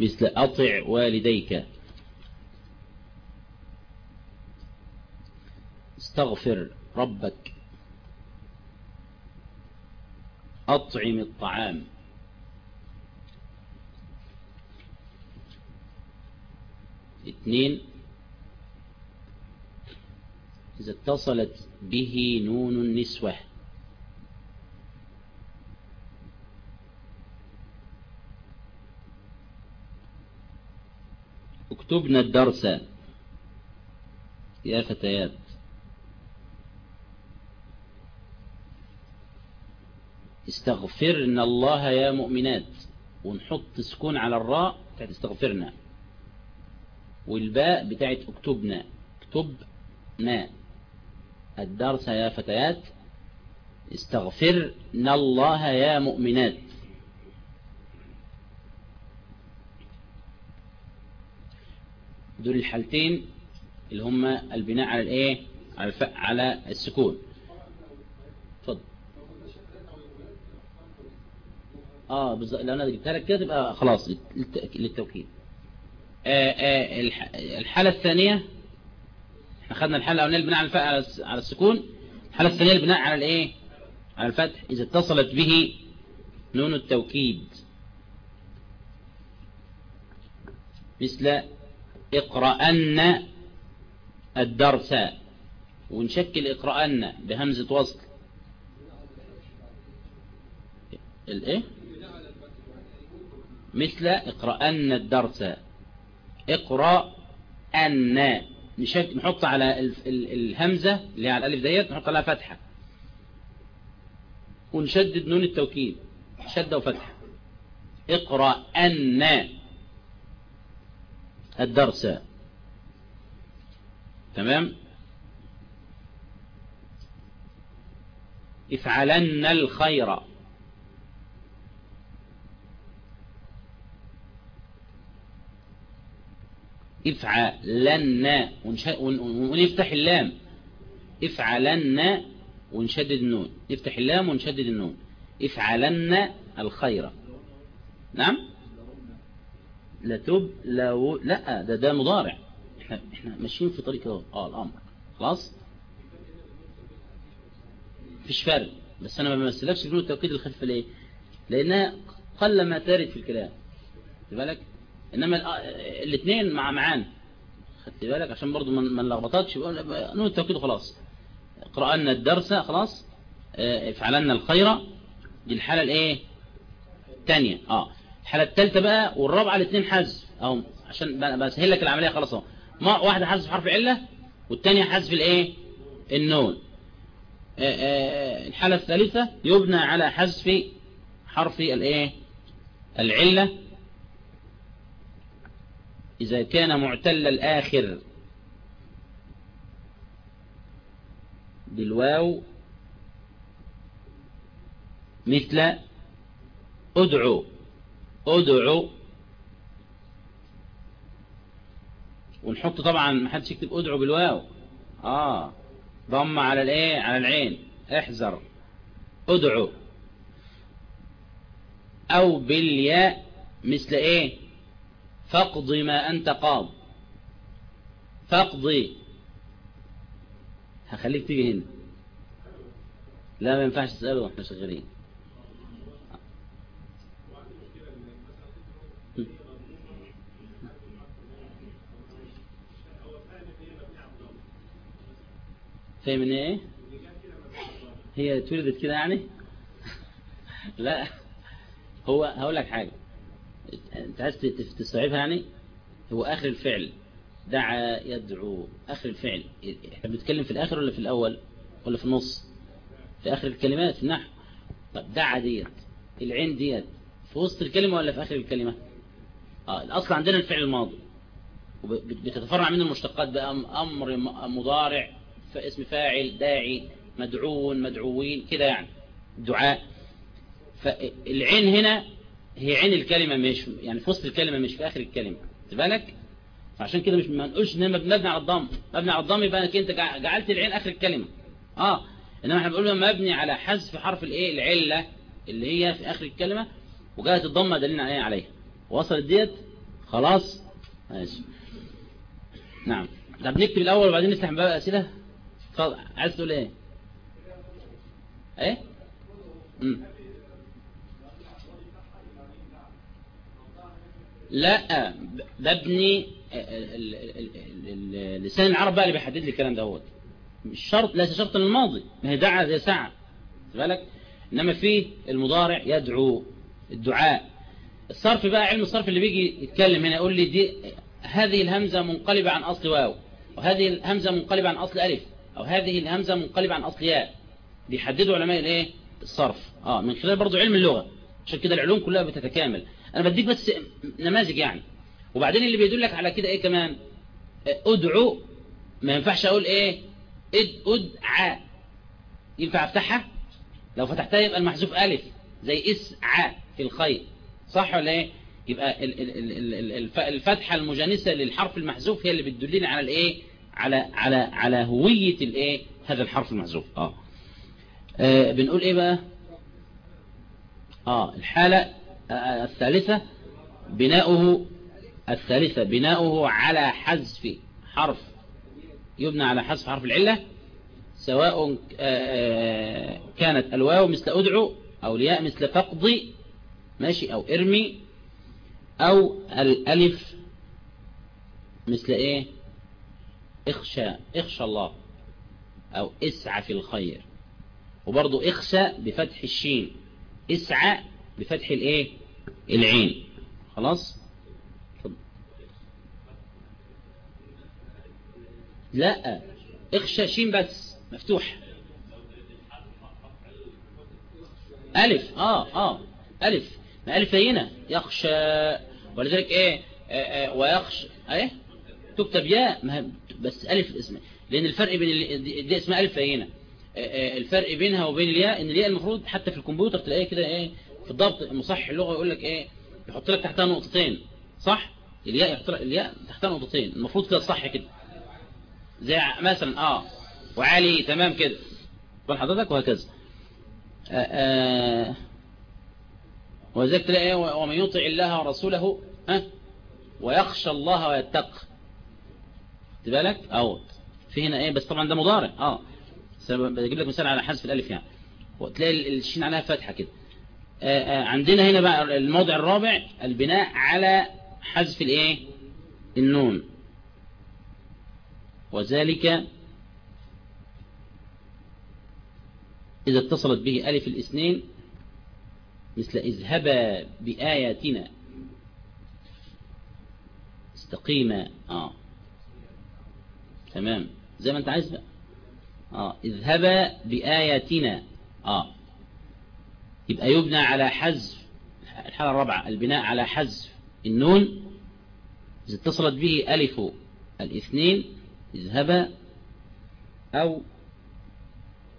مثل أطع والديك. استغفر ربك. أطعم الطعام. اثنين إذا اتصلت به نون النسوة. اكتبنا الدرس. يا فتيات. استغفرنا الله يا مؤمنات. ونحط سكون على الراء. بتاعت استغفرنا. والباء بتاعت اكتبنا. اكتبنا. الدرس يا فتيات. استغفرنا الله يا مؤمنات. دول الحالتين اللي هما البناء على الايه؟ على الف... على السكون. اتفضل. آه بالظبط لو أنا جبتها لك كده تبقى خلاص للتوكيد. آه آه الحالة الثانية إحنا خدنا الحالة الأولانية البناء على الف... على السكون. الحالة الثانية البناء على الايه؟ على الفتح. إذا اتصلت به نون التوكيد. مثل اقرأن الدرس. ونشكل اقرأن بهمزة وصل. الإيه؟ مثل اقرأن الدرس. اقرأ أن نشك نحط على الهمزة اللي على الألف ديت نحط عليها فتحة. ونشدد نون التوكيد. شدة وفتحة. اقرأ أن الدرس. تمام؟ افعلن الخير. افعلن ونفتح اللام. افعلن ونشدد النون. نفتح اللام ونشدد النون. افعلن الخير. نعم؟ لتب لو لا ده ده مضارع. إحنا إحنا ماشيين في طريق آه الأمر. خلاص؟ مفيش فرق. بس أنا ما بمثلكش بنون التوكيد الخفيفه ليه؟ لأنها قل ما ترد في الكلام. خد بالك؟ إنما الاثنين مع معانا. خدت بالك؟ عشان برضو ما نلخبطكش. نون التوكيد خلاص قرأنا الدرس خلاص؟ افعلنا الخير دي الحالة الإيه؟ الثانية آه. الحالة الثالثة بقى والرابعة الاثنين حذف. أهو عشان بسهل لك العملية خلاص أهو. واحدة حذف حرف علة والثانية حذف الإيه؟ النون. الحالة الثالثة يبنى على حذف حرف الإيه؟ العلة. إذا كان معتل الآخر بالواو مثل أدعو. ادعو. ونحط طبعا ما حدش يكتب ادعو بالواو. آه. ضم على الإيه؟ على العين. احذر. ادعو. أو بالياء مثل إيه؟ فاقضي ما أنت قاض. فاقضي هخليك تيجي هنا. لا ما ينفعش تسأله وإحنا شغالين. فاهم إن إيه؟ هي اتولدت كده يعني؟ لا. هو هقول لك حاجة. أنت عايز تستوعبها يعني؟ هو آخر الفعل. دعا يدعو. آخر الفعل. إحنا بنتكلم في الآخر ولا في الأول؟ ولا في النص؟ في آخر الكلمات. في النحو طب دعا ديت. العين ديت. في وسط الكلمة ولا في آخر الكلمة؟ آه الأصل عندنا الفعل الماضي. بتتفرع منه المشتقات بقى. أمر مضارع. اسم فاعل داعي مدعون مدعوين كده يعني. دعاء. فالعين هنا هي عين الكلمة مش يعني في وسط الكلمة مش في آخر الكلمة. بالك؟ فعشان كده مش ما نقولش إن مبني على الضم. مبني على الضم يبقى أنت جعلت العين آخر الكلمة. آه. إنما إحنا بنقول مبني على حذف حرف الإيه؟ العلة اللي هي في آخر الكلمة وجاءت الضمة دليل عليها عليها. وصلت ديت خلاص. ماشي. نعم. طب نكتب الأول وبعدين نفتح باب اسئله اتفضل عايز تقول إيه؟ إيه؟ لا ببني لسان العرب بقى اللي بيحدد لي الكلام دوت. مش شرط ليس شرطا للماضي. ما هي دعا زي ساعة بالك؟ إنما في المضارع يدعو الدعاء. الصرف بقى علم الصرف اللي بيجي يتكلم هنا يقول لي دي هذه الهمزة منقلبة عن أصل واو وهذه الهمزة منقلبة عن أصل ألف. أو هذه الهمزة منقلبة عن أصل ياء. بيحددوا علماء الإيه؟ الصرف. آه من خلال برضو علم اللغة. عشان كده العلوم كلها بتتكامل. أنا بديك بس نماذج يعني. وبعدين اللي بيدلك على كده إيه كمان؟ أدعو. ما ينفعش أقول إيه؟ إد ادعى ينفع أفتحها؟ لو فتحتها يبقى المحذوف ألف زي اسعى في الخير صح ولا إيه؟ يبقى الفتحة المجانسة للحرف المحذوف هي اللي بتدلنا على الإيه؟ على على على هوية الإيه؟ هذا الحرف المحذوف. آه, آه بنقول إيه بقى؟ آه الحالة الثالثة بناؤه الثالثة بناؤه على حذف حرف يبنى على حذف حرف العلة سواء كانت الواو مثل أدعو أو الياء مثل فقضي ماشي أو إرمي أو الألف مثل إيه؟ اخشى اخشى الله أو اسعى في الخير. وبرضو اخشى بفتح الشين. اسعى بفتح الايه؟ العين. خلاص؟ لا اخشى شين بس مفتوح. ألف آه آه ألف. ما ألف هنا؟ يخشى. ولذلك إيه؟ آه آه ويخشى إيه؟ تكتب ياء بس ألف اسمه لأن الفرق بين دي اسمها ألف هنا. آه الفرق بينها وبين الياء إن الياء المفروض حتى في الكمبيوتر تلاقيها كده إيه في الضبط مصحح اللغة يقول لك إيه يحط لك تحتها نقطتين. صح؟ الياء يحط لك الياء تحتها نقطتين. المفروض كده صح كده. زي مثلا آه وعلي تمام كده. قال حضرتك وهكذا. وذلك تلاقي ومن يطع الله ورسوله ها؟ ويخشى الله ويتق بالك؟ أو في هنا إيه بس طبعا ده مضارع. آه. بجيب لك مثال على حذف الألف يعني. وتلاقي الشين عليها فتحه كده. آآ آآ عندنا هنا بقى الموضع الرابع البناء على حذف الإيه؟ النون. وذلك إذا اتصلت به ألف الاثنين مثل اذهبا بآياتنا استقيما. آه. تمام. زي ما انت عايز بقى. آه اذهبا بآياتنا. آه. يبقى يبنى على حذف الحالة الرابعة البناء على حذف النون. إذا اتصلت به ألف الاثنين اذهبا. أو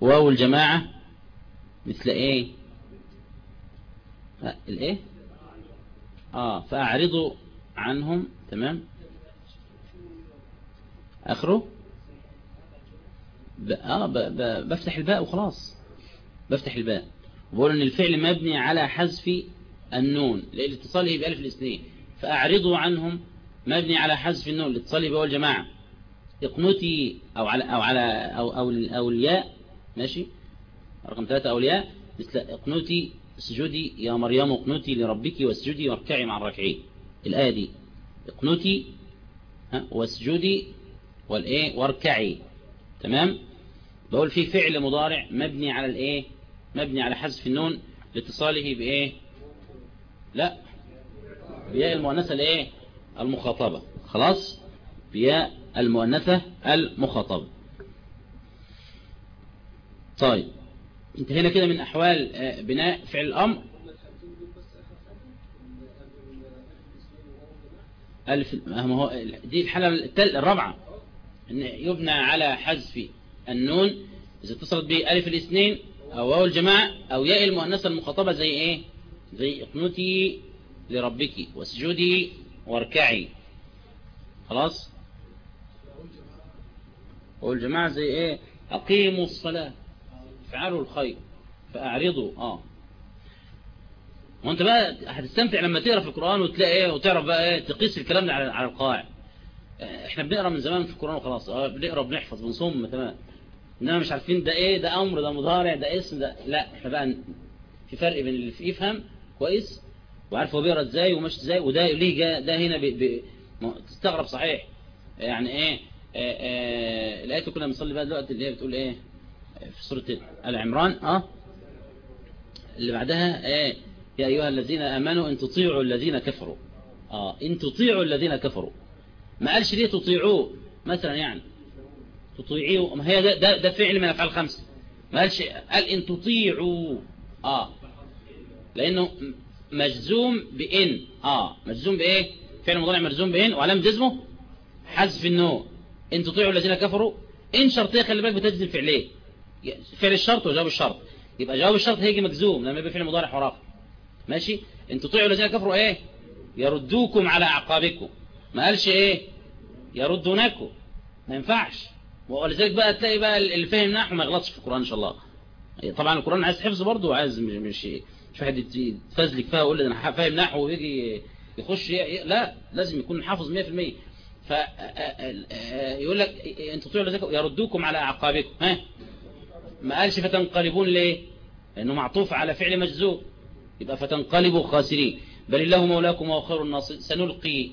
واو الجماعة مثل إيه؟ الإيه؟ آه فأعرضوا عنهم. تمام. آخره؟ ب... آه ب... ب... بفتح الباء وخلاص. بفتح الباء. بقول إن الفعل مبني على حذف النون لاتصاله بألف الاثنين. فأعرضوا عنهم مبني على حذف النون لاتصاله بأول جماعة. اقنتي أو على أو على أو, أو الياء. ماشي؟ رقم ثلاثة أولياء مثل اقنتي اسجدي يا مريم اقنتي لربك واسجدي واركعي مع الراكعين. الآية دي. اقنتي واسجدي والإيه؟ واركعي. تمام؟ بقول في فعل مضارع مبني على الإيه؟ مبني على حذف النون لاتصاله بإيه؟ لا. بياء المؤنثة الايه المخاطبة. خلاص؟ بياء المؤنثة المخاطبة. طيب. انتهينا كده من أحوال بناء فعل الأمر. ألف ما هو دي الحالة الرابعة. يبنى على حذف النون إذا اتصلت به ألف الاثنين أو واو الجماعة أو ياء المؤنثة المخاطبة زي إيه؟ زي اقنتي لربك واسجدي واركعي. خلاص؟ والجماعة زي إيه؟ أقيموا الصلاة افعلوا الخير فأعرضوا آه. وأنت بقى هتستمتع لما تقرأ في القرآن وتلاقي إيه؟ وتعرف بقى إيه؟ تقيس الكلام ده على على القواعد إحنا بنقرأ من زمان في القرآن وخلاص. آه بنقرأ بنحفظ بنصم تمام إنما مش عارفين ده إيه ده أمر ده مضارع ده اسم ده لا إحنا بقى في فرق بين اللي يفهم كويس وعارف هو بيقرأ إزاي وماشي إزاي وده ليه جا ده هنا بي بي تستغرب صحيح. يعني إيه؟ الآية اللي كنا بنصلي بقى دلوقتي اللي هي بتقول إيه؟ في سورة ال عمران آه. اللي بعدها إيه؟ يا أيها الذين آمنوا إن تطيعوا الذين كفروا. آه إن تطيعوا الذين كفروا. ما قالش ليه تطيعوه؟ مثلا يعني تطيعوه ما هي ده, ده, ده فعل من أفعال خمسة. ما قالش قال إن تطيعوا. آه. لأنه مجزوم بإن. آه. مجزوم بإيه؟ فعل مضارع مجزوم بإن. وعلامة جزمه حذف النوع إن تطيعوا الذين كفروا. إن شرطية خلي بالك بتجزم فعليه فعل الشرط وجواب الشرط. يبقى جواب الشرط هيجي مجزوم لما يبقى فعل مضارع وراه ماشي؟ إن تطيعوا الذين كفروا إيه؟ يردوكم على أعقابكم. ما قالش إيه؟ يردونكم ما ينفعش. ولذلك بقى تلاقي بقى اللي فاهم نحو ما يغلطش في القرآن إن شاء الله. طبعا القرآن عايز حفظ برضه وعايز مش مش واحد يتفزلك فيها ويقول أنا فاهم نحو ويجي يخش لا لازم يكون حافظ 100% ف يقول لك ان تطيعوا الذين يردوكم على أعقابكم. ها؟ ما قالش فتنقلبون ليه؟ لأنه معطوف على فعل مجزوم يبقى فتنقلبوا خاسرين. بل الله مولاكم وهو خير الناصر سنلقي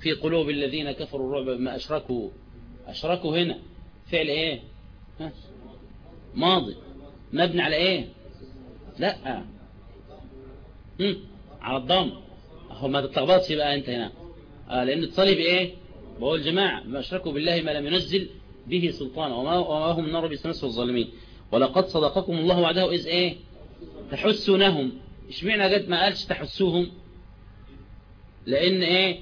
في قلوب الذين كفروا الرعب ما أشركوا. أشركوا هنا. فعل إيه؟ ها؟ ماضي. مبني على إيه؟ لا. هم. على الضم. هو ما تتلخبطش بقى أنت هنا. آه لأن اتصالي بإيه بقول جماعة ما أشركوا بالله ما لم ينزل به سلطان. وما, وما هم النار بيستنسوا الظالمين ولقد صدقكم الله وعده إذ إيه؟ تحسونهم. اشمعنى جد ما قالش تحسوهم؟ لأن إيه؟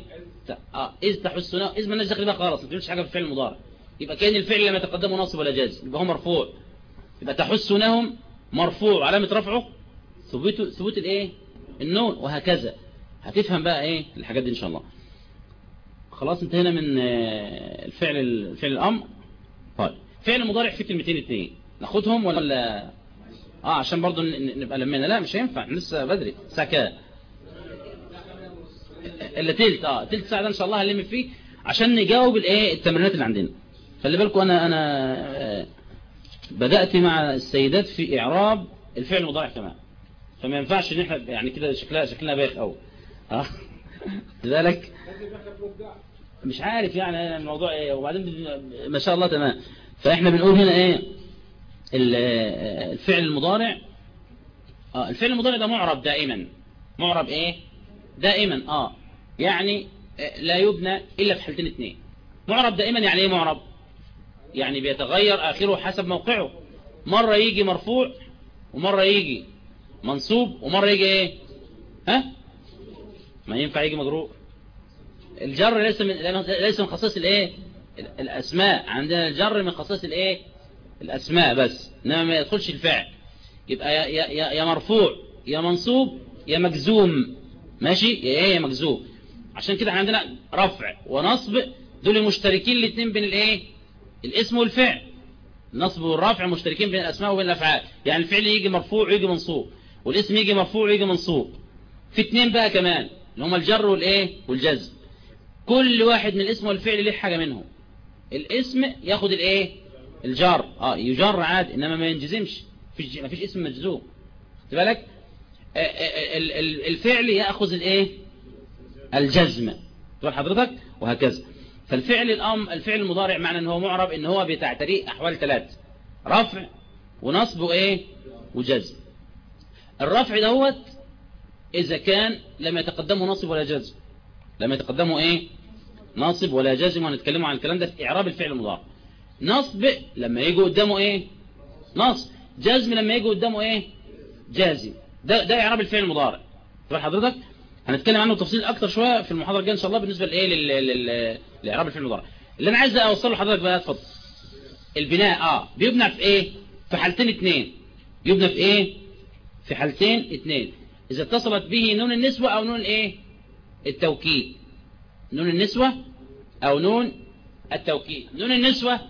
آه إذ تحسونه إذ ما دخل بقى خالص ما تقولش حاجة في الفعل المضارع يبقى كأن الفعل لما يتقدمه ناصب ولا جازم يبقى هو مرفوع. يبقى تحسونهم مرفوع. علامة رفعه ثبوت ثبوت الإيه؟ النون وهكذا. هتفهم بقى إيه؟ الحاجات دي إن شاء الله. خلاص انتهينا من الفعل الفعل الأمر. طيب. فعل المضارع في كلمتين اتنين. ناخدهم ولا؟ آه عشان برضو نبقى لمينا. لا مش هينفع. لسه بدري. ساعه إلا تلت. آه تلت ساعة ده إن شاء الله هنلم فيه عشان نجاوب الإيه التمرينات اللي عندنا. خلي بالكم أنا أنا بدأت مع السيدات في إعراب الفعل المضارع كمان. فما ينفعش إن إحنا يعني كده شكلها شكلنا بايخ قوي آه لذلك مش عارف يعني الموضوع إيه. وبعدين ما شاء الله تمام. فإحنا بنقول هنا إيه الفعل المضارع. آه الفعل المضارع ده معرب دائما. معرب إيه؟ دائما. آه. يعني لا يبنى إلا في حالتين اثنين. معرب دائما يعني إيه معرب؟ يعني بيتغير آخره حسب موقعه. مرة يجي مرفوع ومرة يجي منصوب ومرة يجي إيه؟ ها؟ ما ينفع يجي مجرور. الجر ليس من ليس من خصائص الإيه؟ الأسماء. عندنا الجر من خصائص الإيه؟ الأسماء بس. إنما ما يدخلش الفعل. يبقى يا, يا, يا مرفوع يا منصوب يا مجزوم. ماشي؟ يا إيه؟ يا مجزوم. عشان كده إحنا عندنا رفع ونصب. دول مشتركين الاثنين بين الايه؟ الاسم والفعل. النصب والرفع مشتركين بين الأسماء وبين الأفعال. يعني الفعل يجي مرفوع ويجي منصوب. والاسم يجي مرفوع ويجي منصوب. في اثنين بقى كمان اللي هما الجر والإيه؟ والجزم. كل واحد من الاسم والفعل ليه حاجة منهم. الاسم ياخد الإيه؟ الجار آه يجر عادي إنما ما ينجزمش. ما فيش اسم مجزوم. خد بالك؟ الفعل ياخذ الإيه؟ الجزم. تقول حضرتك؟ وهكذا. فالفعل الأم الفعل المضارع معنى إن هو معرب إن هو بتعتريه أحوال ثلاث. رفع ونصب وإيه؟ وجزم. الرفع دهوت إذا كان لم يتقدمه نصب ولا جزم. لم يتقدمه إيه؟ ناصب ولا جازم وهنتكلموا عن الكلام ده في إعراب الفعل المضارع. نصب لما يجي قدامه إيه؟ نصب. جزم لما يجي قدامه إيه؟ جازم. ده ده إعراب الفعل المضارع. طبعا حضرتك؟ هنتكلم عنه تفصيل أكتر شوية في المحاضرة الجاية إن شاء الله بالنسبة لإيه للاعراب الفعل المضارع. اللي أنا عايز أوصله لحضرتك بقى اتفضل. البناء آه. بيبنى في إيه؟ في حالتين اتنين. يبنى في إيه؟ في حالتين اتنين. إذا اتصلت به نون النسوة أو نون إيه؟ التوكيد. نون النسوة أو نون التوكيد. نون النسوة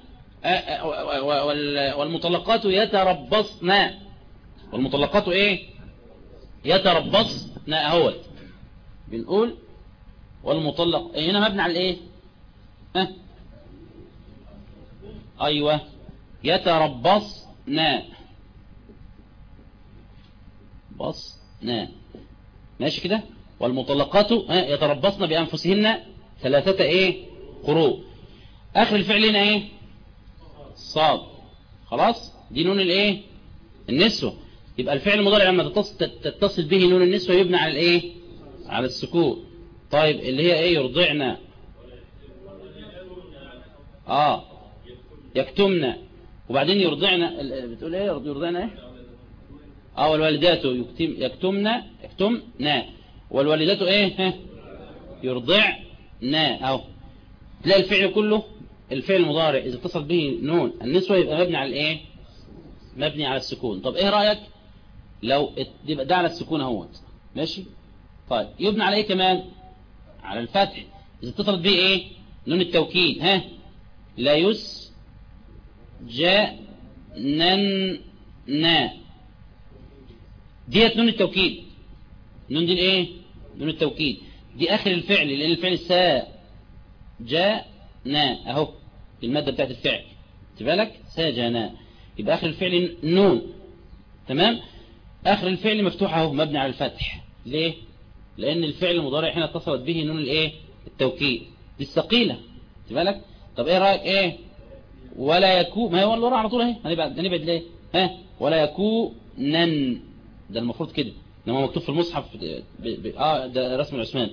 والمطلقات يتربصن. والمطلقات إيه؟ يتربصن أهوت. بنقول والمطلق. هنا مبني على إيه ها؟ أيوه. يتربصن بصنا. ماشي كده؟ والمطلقات يتربصن بأنفسهن ثلاثة إيه؟ قروء. آخر الفعل هنا إيه؟ صاد. خلاص؟ دي نون الإيه؟ النسوة. يبقى الفعل المضارع لما تتصل, به نون النسوة يبنى على الإيه؟ على السكون طيب اللي هي إيه؟ يرضعنا. آه. يكتمنا. وبعدين يرضعنا. بتقول إيه؟ يرضعنا إيه؟ آه والوالدات يكتم يكتمنا. يكتمنا. والوالدات إيه؟ يرضعنا. أهو. تلاقي الفعل كله الفعل المضارع. إذا اتصل به نون. النسوة يبقى مبني على الإيه؟ مبني على السكون. طب إيه رأيك؟ لو ده على السكون أهوت. ماشي؟ طيب يبنى على إيه كمان؟ على الفتح. إذا اتصلت به إيه؟ نون التوكيد ها؟ لا يس جاء نن نا ديت نون التوكيد. نون دي الايه نون التوكيد. دي آخر الفعل لأن الفعل الساء. جاء نا أهو المادة بتاعت الفعل. بالك؟ ساجنا يبقى آخر الفعل نون. تمام؟ آخر الفعل مفتوح أهو مبني على الفتح. ليه؟ لأن الفعل المضارع هنا اتصلت به نون الإيه؟ التوكيد. دي الثقيلة. بالك؟ طب إيه رأيك؟ إيه؟ ولا يكون ما هو اللي ورا على طول أهي. هنبعد هنبعد ليه؟ ها؟ ولا يكونن. ده المفروض كده. إنما مكتوب في المصحف ب... ب... آه ده رسم العثمان.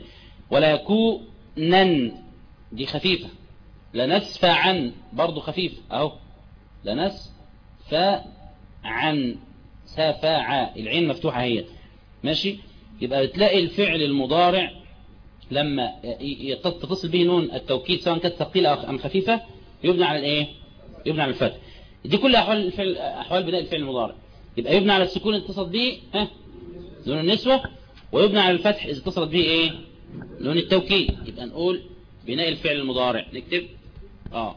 ولا يكونن. دي خفيفة. لنسفى عن. برضو خفيف. أهو. لنسفى عن. سافاع العين مفتوحة هي. ماشي؟ يبقى بتلاقي الفعل المضارع لما تتصل به نون التوكيد سواء كانت ثقيلة أم خفيفة يبنى على الإيه؟ يبنى على الفتح. دي كل أحوال الفعل أحوال بناء الفعل المضارع. يبقى يبنى على السكون اتصل به ها؟ نون النسوة ويبنى على الفتح إذا اتصلت به إيه؟ نون التوكيد. يبقى نقول بناء الفعل المضارع. نكتب؟ آه.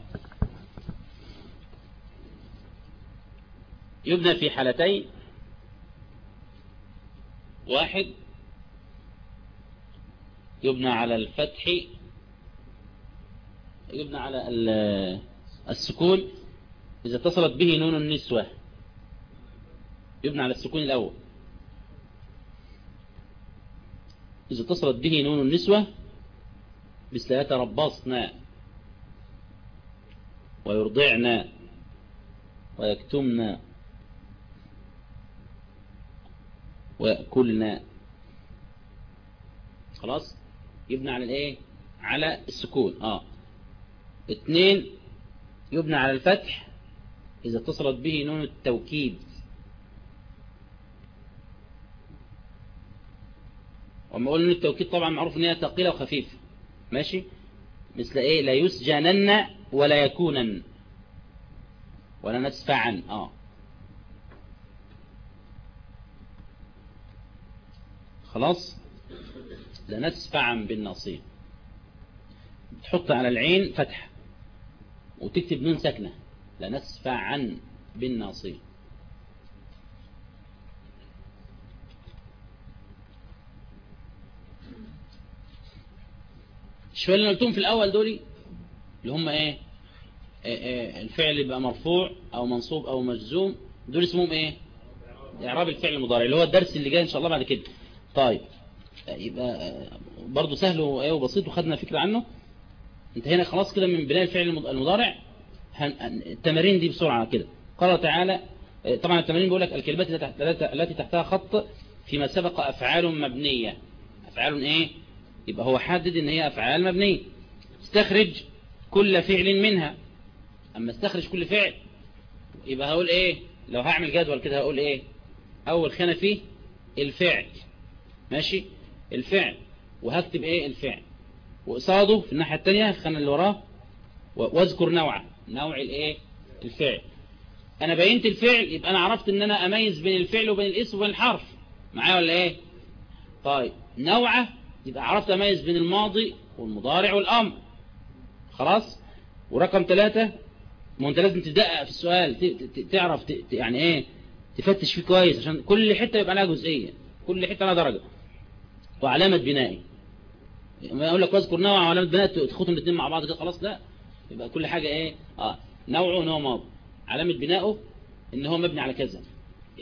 يبنى في حالتين. واحد يبنى على الفتح يبنى على السكون. إذا اتصلت به نون النسوة يبنى على السكون الأول. إذا اتصلت به نون النسوة مثل يتربصنا ويرضعن ويكتمن ويأكلن خلاص؟ يبنى على الايه؟ على السكون. آه. اثنين يبنى على الفتح إذا اتصلت به نون التوكيد. وما قلنا التوكيد طبعا معروف إن هي ثقيلة وخفيفة. ماشي؟ مثل إيه؟ لا يسجنن ولا يكونن. ولا ندفعا آه. خلاص؟ لنسفعا بالنصيب تحط على العين فتحة وتكتب نون ساكنة. لنسفعا بالنصيب شوية اللي قلتهم في الأول دولي اللي هم إيه, إيه, إيه الفعل يبقى مرفوع أو منصوب أو مجزوم. دول اسمهم إيه؟ إعراب الفعل المضارع اللي هو الدرس اللي جاي إن شاء الله بعد كده. طيب. يبقى برضه سهل وبسيط وخدنا فكرة عنه. انتهينا خلاص كده من بناء الفعل المضارع. التمارين دي بسرعة كده. قال تعالى طبعا التمارين بيقول لك الكلمات التي تحتها خط فيما سبق أفعال مبنية. أفعال إيه؟ يبقى هو حدد إن هي أفعال مبنية. استخرج كل فعل منها. أما استخرج كل فعل يبقى هقول إيه؟ لو هعمل جدول كده هقول إيه؟ أول خانة فيه الفعل. ماشي؟ الفعل. وهكتب إيه؟ الفعل. وقصاده في الناحية التانية الخانة اللي وراه. واذكر نوعه نوع الإيه؟ الفعل. أنا بينت الفعل يبقى أنا عرفت إن أنا أميز بين الفعل وبين الاسم وبين الحرف. معايا ولا إيه؟ طيب. نوعة يبقى عرفت أميز بين الماضي والمضارع والأمر. خلاص؟ ورقم ثلاثة ما أنت لازم تدقق في السؤال تعرف يعني إيه؟ تفتش فيه كويس عشان كل حتة يبقى لها جزئية. كل حتة لها درجة. وعلامة بنائي ما أقول لك واذكر نوع وعلامة بناء تاخدهم الاثنين مع بعض كده خلاص لا. يبقى كل حاجة إيه؟ آه. نوعه إن هو ماضي. علامة بنائه إن هو مبني على كذا.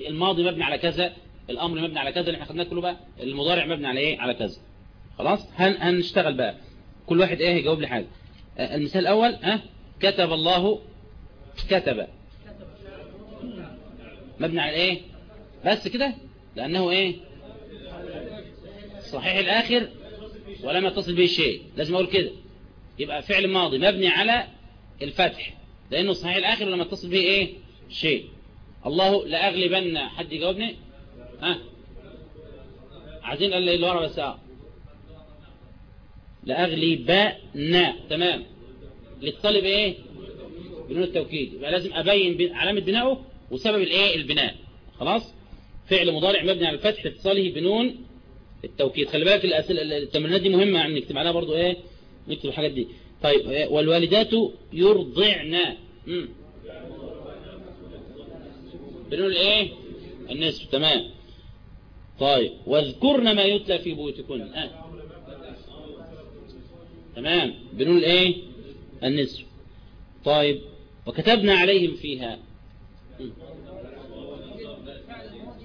الماضي مبني على كذا الأمر مبني على كذا اللي إحنا خدناه كله بقى المضارع مبني على إيه؟ على كذا. خلاص؟ هن هنشتغل بقى. كل واحد إيه؟ يجاوب لي حاجة. آه المثال الأول ها؟ أه؟ كتب الله كتب. مبني على إيه؟ بس كده؟ لأنه إيه؟ صحيح الآخر ولم يتصل به شيء. لازم أقول كده. يبقى فعل ماضي مبني على الفتح. لأنه صحيح الآخر ولم يتصل به إيه؟ شيء. الله لاغلبن حد يجاوبني. ها؟ عايزين اللي ورا بس آه. لأغلبن تمام. للطالب إيه؟ بنون التوكيد. يبقى لازم أبين علامة بنائه وسبب الإيه؟ البناء. خلاص؟ فعل مضارع مبني على الفتح لاتصاله بنون التوكيد. خلي بالك الاسئله التمرينات دي مهمة يعني نكتب عليها برضو إيه نكتب الحاجات دي. طيب والوالدات يرضعن. بنون الايه النصف. تمام. طيب واذكرن ما يتلى في بيوتكن. آه. تمام. بنقول إيه؟ النصف. طيب وكتبنا عليهم فيها. م.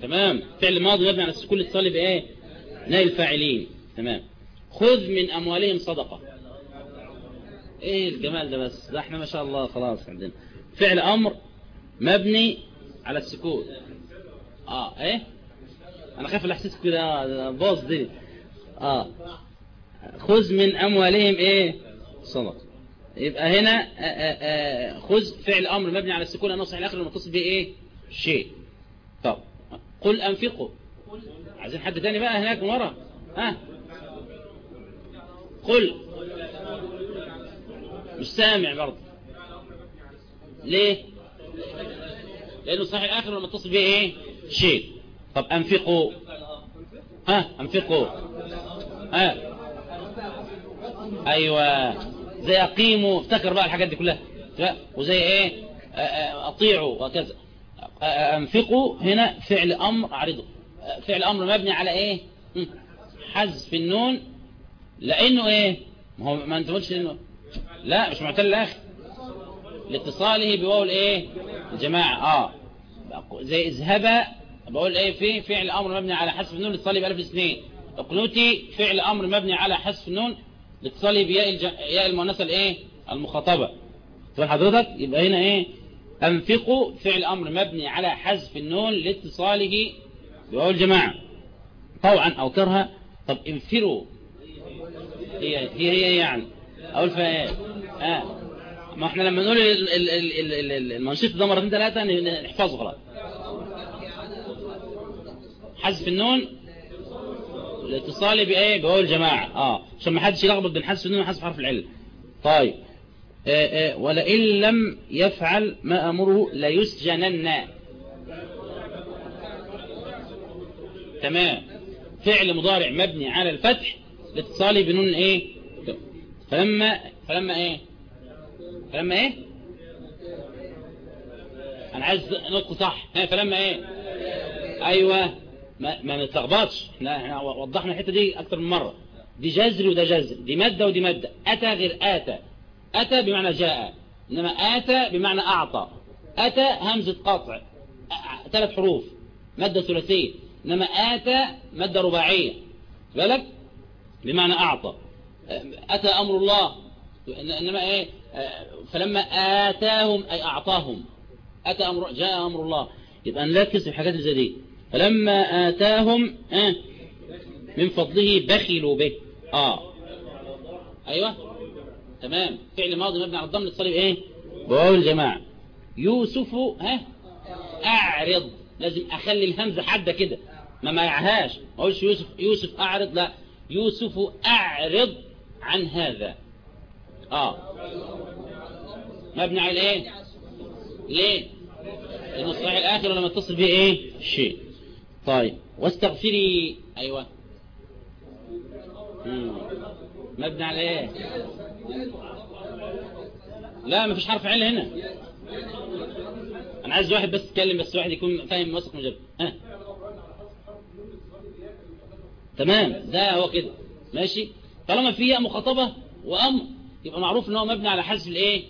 تمام. فعل ماضي مبني على السكون الطالب إيه؟ نائل الفاعلين. تمام. خذ من أموالهم صدقة. إيه الجمال ده بس. ده إحنا ما شاء الله خلاص عندنا. فعل أمر مبني على السكون آه إيه؟ أنا خايف الاحساس كده. باظ دي. آه. خذ من أموالهم إيه؟ صدقة. يبقى هنا آآ آآ خذ فعل أمر مبني على السكون النصح الآخر المتصل به إيه؟ شيء. طب قل أنفقوا. عايزين حد تاني بقى هناك ورا؟ ها؟ قل. مش سامع برضه. ليه؟ لأنه صحيح الآخر لما اتصل به إيه؟ شيء طب أنفقوا. ها؟ أنفقوا. ها؟ أيوه. زي أقيموا. افتكر بقى الحاجات دي كلها. وزي إيه؟ أطيعوا وكذا أنفقوا هنا فعل أمر اعرضه فعل أمر مبني على إيه؟ حذف النون. لأنه إيه؟ ما هو ما أنت قلتش انه لا مش معتل الآخر لاتصاله بواو الإيه؟ الجماعة. آه. زي اذهب بقول إيه؟ في فعل أمر مبني على حذف النون لاتصاله بألف الاثنين اقنتي فعل أمر مبني على حذف النون لاتصاله بياء الج... ياء المؤنثه الايه المخاطبة. تقول حضرتك؟ يبقى هنا إيه؟ أنفقوا فعل أمر مبني على حذف النون لاتصاله بواو الجماعه طوعا أو كرها طب انفروا. هي هي هي يعني. أقول فيها إيه؟ آه. ما إحنا لما نقول المنشط ده مرتين ثلاثة نحفظه خلاص. حذف النون الاتصال بإيه؟ بقول الجماعه آه. عشان ما حدش يلخبط بين حذف النون وحذف حرف العله طيب. آه آه ولئن لم يفعل ما أمره ليسجنن. تمام. فعل مضارع مبني على الفتح لاتصاله بنون إيه؟ فلما فلما إيه؟ فلما إيه؟ أنا عايز نطق صح. فلما إيه؟ أيوه. ما ما نتلخبطش. إحنا إحنا وضحنا الحتة دي أكتر من مرة. دي جذر وده جذر. دي مادة ودي مادة. أتى غير آتى. أتى بمعنى جاء. إنما آتى بمعنى أعطى. أتى همزة قطع. ثلاث حروف. مادة ثلاثية. إنما آتى ماده رباعية. بالك؟ بمعنى أعطى. أتى أمر الله. إنما إيه؟ فلما آتاهم أي أعطاهم. أتى أمر جاء أمر الله. يبقى نركز في الحاجات زي دي. فلما آتاهم آه من فضله بخلوا به. آه. أيوة. تمام. فعل ماضي مبني على الضم للصليب إيه؟ بواو الجماعة. يوسف ها؟ أعرض. لازم أخلي الهمزة حادة كده. ما معهاش. ما أقولش يوسف يوسف أعرض لا. يوسف أعرض عن هذا. آه. مبني على إيه؟ ليه؟ الصحيح الآخر لما اتصل به إيه؟ شيء. طيب. واستغفري. مم. مبني على إيه؟ لا مفيش حرف عله هنا. أنا عايز واحد بس يتكلم بس واحد يكون فاهم واثق من جد ها. تمام. ده هو كده. ماشي؟ طالما في ياء مخاطبة وأمر يبقى معروف إن هو مبني على حذف الإيه؟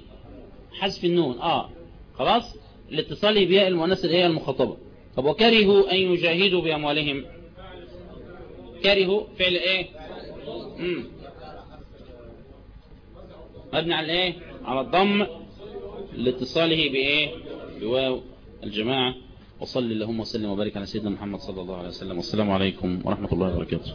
حذف النون. آه. خلاص؟ لاتصاله بياء المؤنث الايه المخاطبة. طب وكرهوا أن يجاهدوا بأموالهم؟ كرهوا فعل إيه؟ امم مبني على إيه؟ على الضم لاتصاله بإيه؟ بواو. الجماعة وصلي اللهم وسلم وبارك على سيدنا محمد صلى الله عليه وسلم. والسلام عليكم ورحمة الله وبركاته.